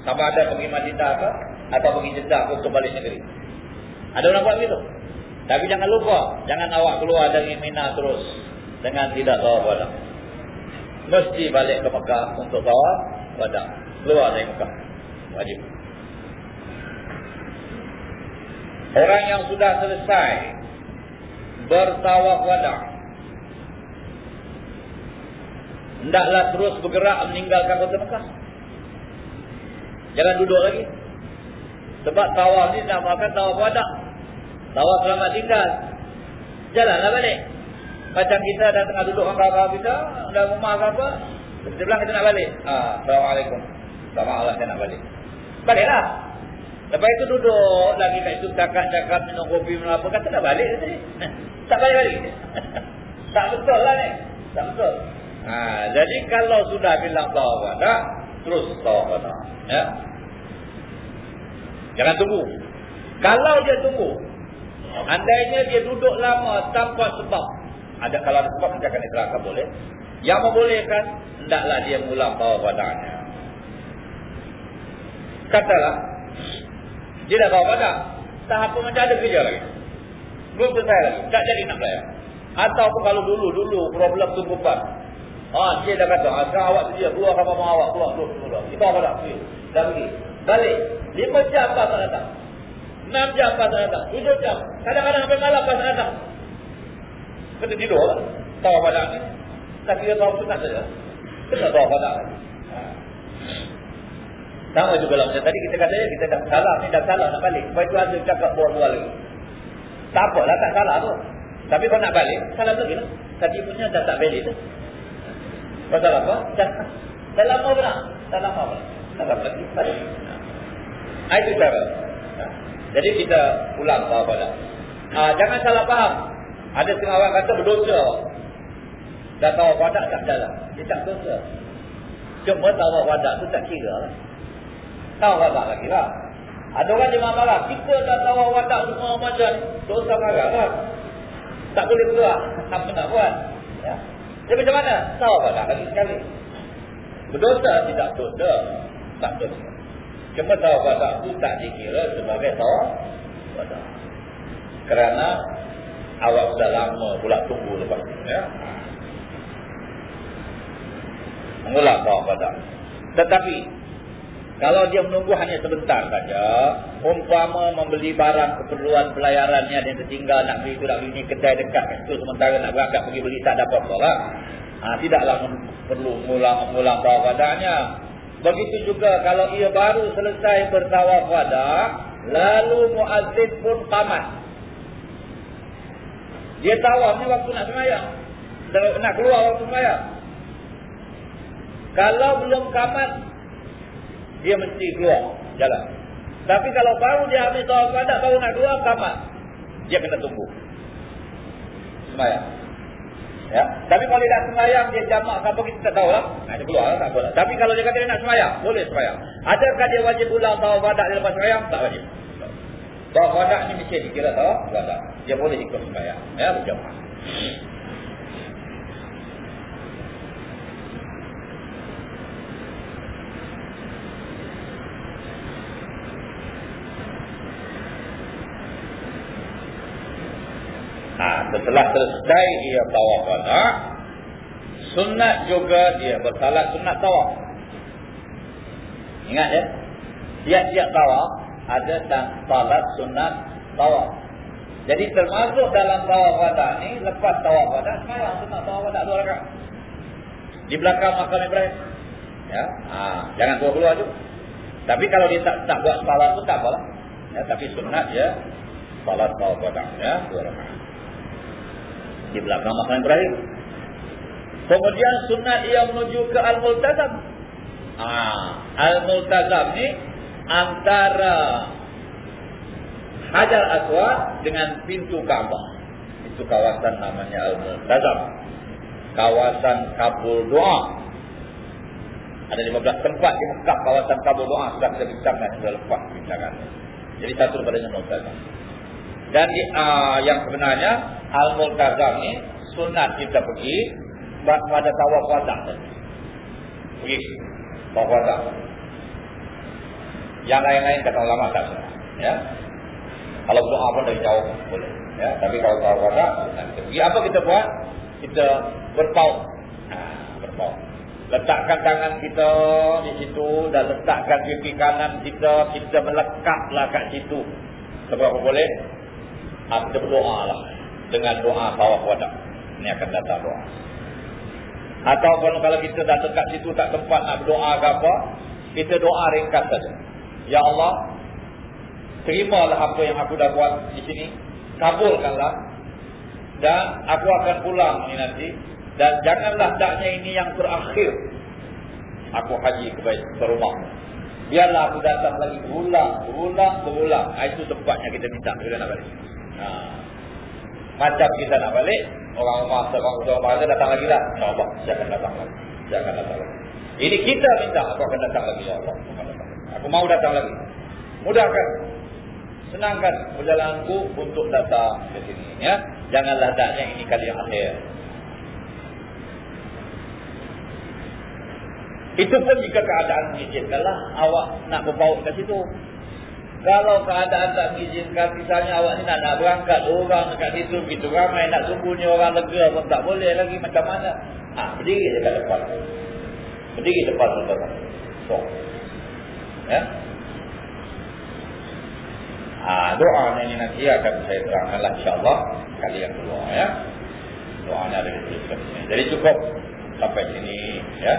Sama ada pergi Madinah ke atau pergi Jeddah untuk balik negeri. Ada orang buat begitu. Tapi jangan lupa, jangan awak keluar dari Mina terus dengan tidak tahu pada. Mesti balik ke Mekah untuk bawa pada. Keluar dari Mekah. Wajib. Orang yang sudah selesai bertawaf wada. Hendaklah terus bergerak meninggalkan kota Mekah. Jangan duduk lagi. Sebab tawaf ni nak makan tawaf wada. Tawaf selamat tinggal. Jalanlah balik. Macam kita dah tengah duduk dengan kakak kita. Dah rumah ke apa. Kita bilang kita nak balik. Ah, Assalamualaikum. Sama Allah saya nak balik. Baliklah. Lepas itu duduk lagi kat situ cakap-cakap minum kopi minum apa. Kata dah balik tadi. tak balik-balik. tak betul lah ni. Tak betul. Ha, jadi kalau sudah bilang tawaf dah. Terus tawaf dah. Ya. Jangan tunggu. Kalau dia tunggu. Andainya dia duduk lama tanpa sebab. Ada kalau ada sebab dia akan diterangkan boleh. Yang membolehkan. Hendaklah dia mulang bawa badannya. Katalah. Dia dah bawa badan. Tahap pun macam ada kerja lagi. Belum selesai lagi. Tak jadi nak bayar. Ataupun kalau dulu-dulu problem tumpukan. Ah, dia dah kata, ah, sekarang awak sedia, keluar kapal awak, keluar, keluar, keluar. Di bawah badan, dah pergi. Balik. Lima jam pas tak datang. Enam jam pas datang. Tujuh jam. Kadang-kadang sampai malam pas datang. Kena tidur lah. Tahu padang ni. Tak kira tahu sunat saja. Kena tahu padang. Ha. Sama juga lah. Tadi kita kata kita dah salah. Ni dah salah nak balik. Lepas itu ada cakap buat-buat lagi. Tak apalah tak salah tu. Tapi kalau nak balik, salah lagi lah. Tadi punya dah tak balik tu. Pasal apa? Dah, dah lama pula. Dah lama. Tak apa lagi. Balik. Ha, itu cara. Jadi kita ulang pada. Ha, jangan salah faham. Ada setengah orang kata berdosa. Dah tahu wadah tak jalan. Dia tak dosa. Cuma tahu wadah tu tak kira lah. Tahu wadah lagi lah. Ada orang dia marah. Kita dah tahu wadah semua macam dosa marah lah. Tak boleh keluar. Apa nak buat? Ya. Jadi macam mana? Tahu wadah lagi sekali. Berdosa tidak dosa. Tak dosa. Cuma tahu pada itu tak dikira sebagai tahu pada. Kerana awak sudah lama pula tunggu lepas itu. Ya. Mengulang tahu pada. Tetapi, kalau dia menunggu hanya sebentar saja, umpama membeli barang keperluan pelayarannya yang tertinggal, nak beli itu, nak beli ini, kedai dekat itu, sementara nak berangkat pergi beli, tak dapat apa Ha, tidaklah perlu mengulang-ulang tahu padanya. Begitu juga kalau ia baru selesai bertawaf wada, lalu muazzin pun qamat. Dia tawaf ni waktu nak sembahyang. Nak keluar waktu sembahyang. Kalau belum qamat, dia mesti keluar jalan. Tapi kalau baru dia habis tawaf wada, baru nak keluar qamat. Dia kena tunggu. Sembahyang. Ya. Tapi kalau dia nak semayang, dia jamak apa kita tak tahu lah. Nah, dia keluar lah, tak boleh. Tapi kalau dia kata dia nak semayang, boleh semayang. Adakah dia wajib ulang tahu badak dia lepas semayang? Tak wajib. Tahu badak ni mesti dikira tahu badak. Dia boleh ikut semayang. Ya, berjamaah. setelah selesai dia tawaf wada sunat juga dia bersalat sunat tawaf. Ingat ya? Tiap-tiap tawaf ada salat sunat tawaf. Jadi termasuk dalam tawaf wada ni lepas tawaf wada sekarang sunat tawaf wada dua rakaat. Di belakang makam Ibrahim. Ya? Ha, jangan keluar-keluar tu. Tapi kalau dia tak tak buat salat tu tak apalah ya tapi sunat ya salat tawaf wada ya dua rakaat di belakang makam Ibrahim. Kemudian sunat ia menuju ke Al-Multazam. Ah, Al-Multazam ni antara Hajar Aswad dengan pintu Kaabah. Itu kawasan namanya Al-Multazam. Kawasan kabul doa. Ada 15 tempat di Mekah kawasan kabul doa sudah kita bincangkan sudah lepas bincangkan. Jadi satu daripadanya Multazam. Dan di, uh, yang sebenarnya Al-Multazam ni sunat kita pergi pada tawaf wadah tadi. Pergi. Bawa kuasa. Yang lain-lain kata ulama tak salah. Ya. Kalau doa pun dari jauh boleh. Ya. Tapi kalau bawa kuasa, kita pergi. Apa kita buat? Kita berpaut. Ha, berpaut. Letakkan tangan kita di situ dan letakkan pipi kanan kita. Kita melekatlah kat situ. Sebab apa boleh? Ha, kita berdoa lah. Dengan doa bawah wadah. Ini akan datang doa. Ataupun kalau kita dah dekat situ tak tempat nak berdoa ke apa, kita doa ringkas saja. Ya Allah, terimalah apa yang aku dah buat di sini. Kabulkanlah. Dan aku akan pulang ni nanti. Dan janganlah daknya ini yang terakhir. Aku haji ke, ke rumah. Biarlah aku datang lagi berulang, berulang, berulang. Ah, itu tempatnya kita minta bila nak balik. Ha. Macam kita nak balik, orang rumah orang orang datang lagi lah. InsyaAllah, saya akan datang lagi. Saya akan datang lagi. Ini kita minta, aku akan datang lagi. Ya Allah. Aku mau datang lagi. Mudahkan. Senangkan perjalananku untuk datang ke sini. Ya. Janganlah datangnya ini kali yang akhir. Itu pun jika keadaan mengizinkanlah awak nak berbaut ke situ. Kalau keadaan tak mengizinkan, misalnya awak ni nak, nak berangkat, orang dekat situ, begitu ramai, nak tunggunya orang lega pun tak boleh lagi, macam mana? Ha, berdiri dekat depan. Berdiri depan saudara. So. Ya? Ha, doa ini nanti akan saya terangkanlah insyaAllah kali yang kedua ya. Doa ini ada di sini. Jadi cukup sampai sini ya.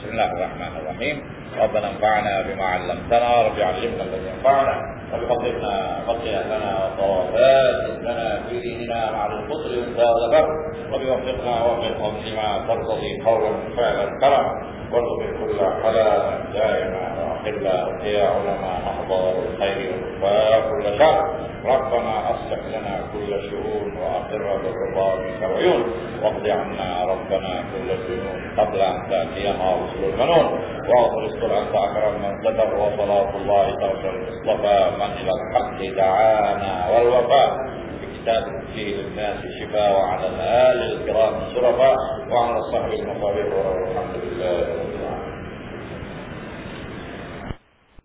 Bismillahirrahmanirrahim. ربنا انفعنا بما علمتنا رب علمنا الذي ينفعنا وبفضلنا فضل لنا وطوافات لنا في ديننا مع الفطر والذكر وبوفقنا وفقهم لما ترتضي قولا فعلا كرما وارزق كل حلالا دائما واحلا يا علماء احضار الخير وكفى كل شر ربنا اصلح لنا كل شؤون واقر بالرضا منك العيون واقض عنا ربنا كل الذنوب قبل ان تاتينا رسل المنون واغفر استر انت اكرم من قدر وصلاه الله تغفر المصطفى من إلى الحق دعانا والوفاء كتاب فيه للناس شفاء وعلى الآل الكرام الشرفاء وعلى الصحب المصابيح والحمد لله.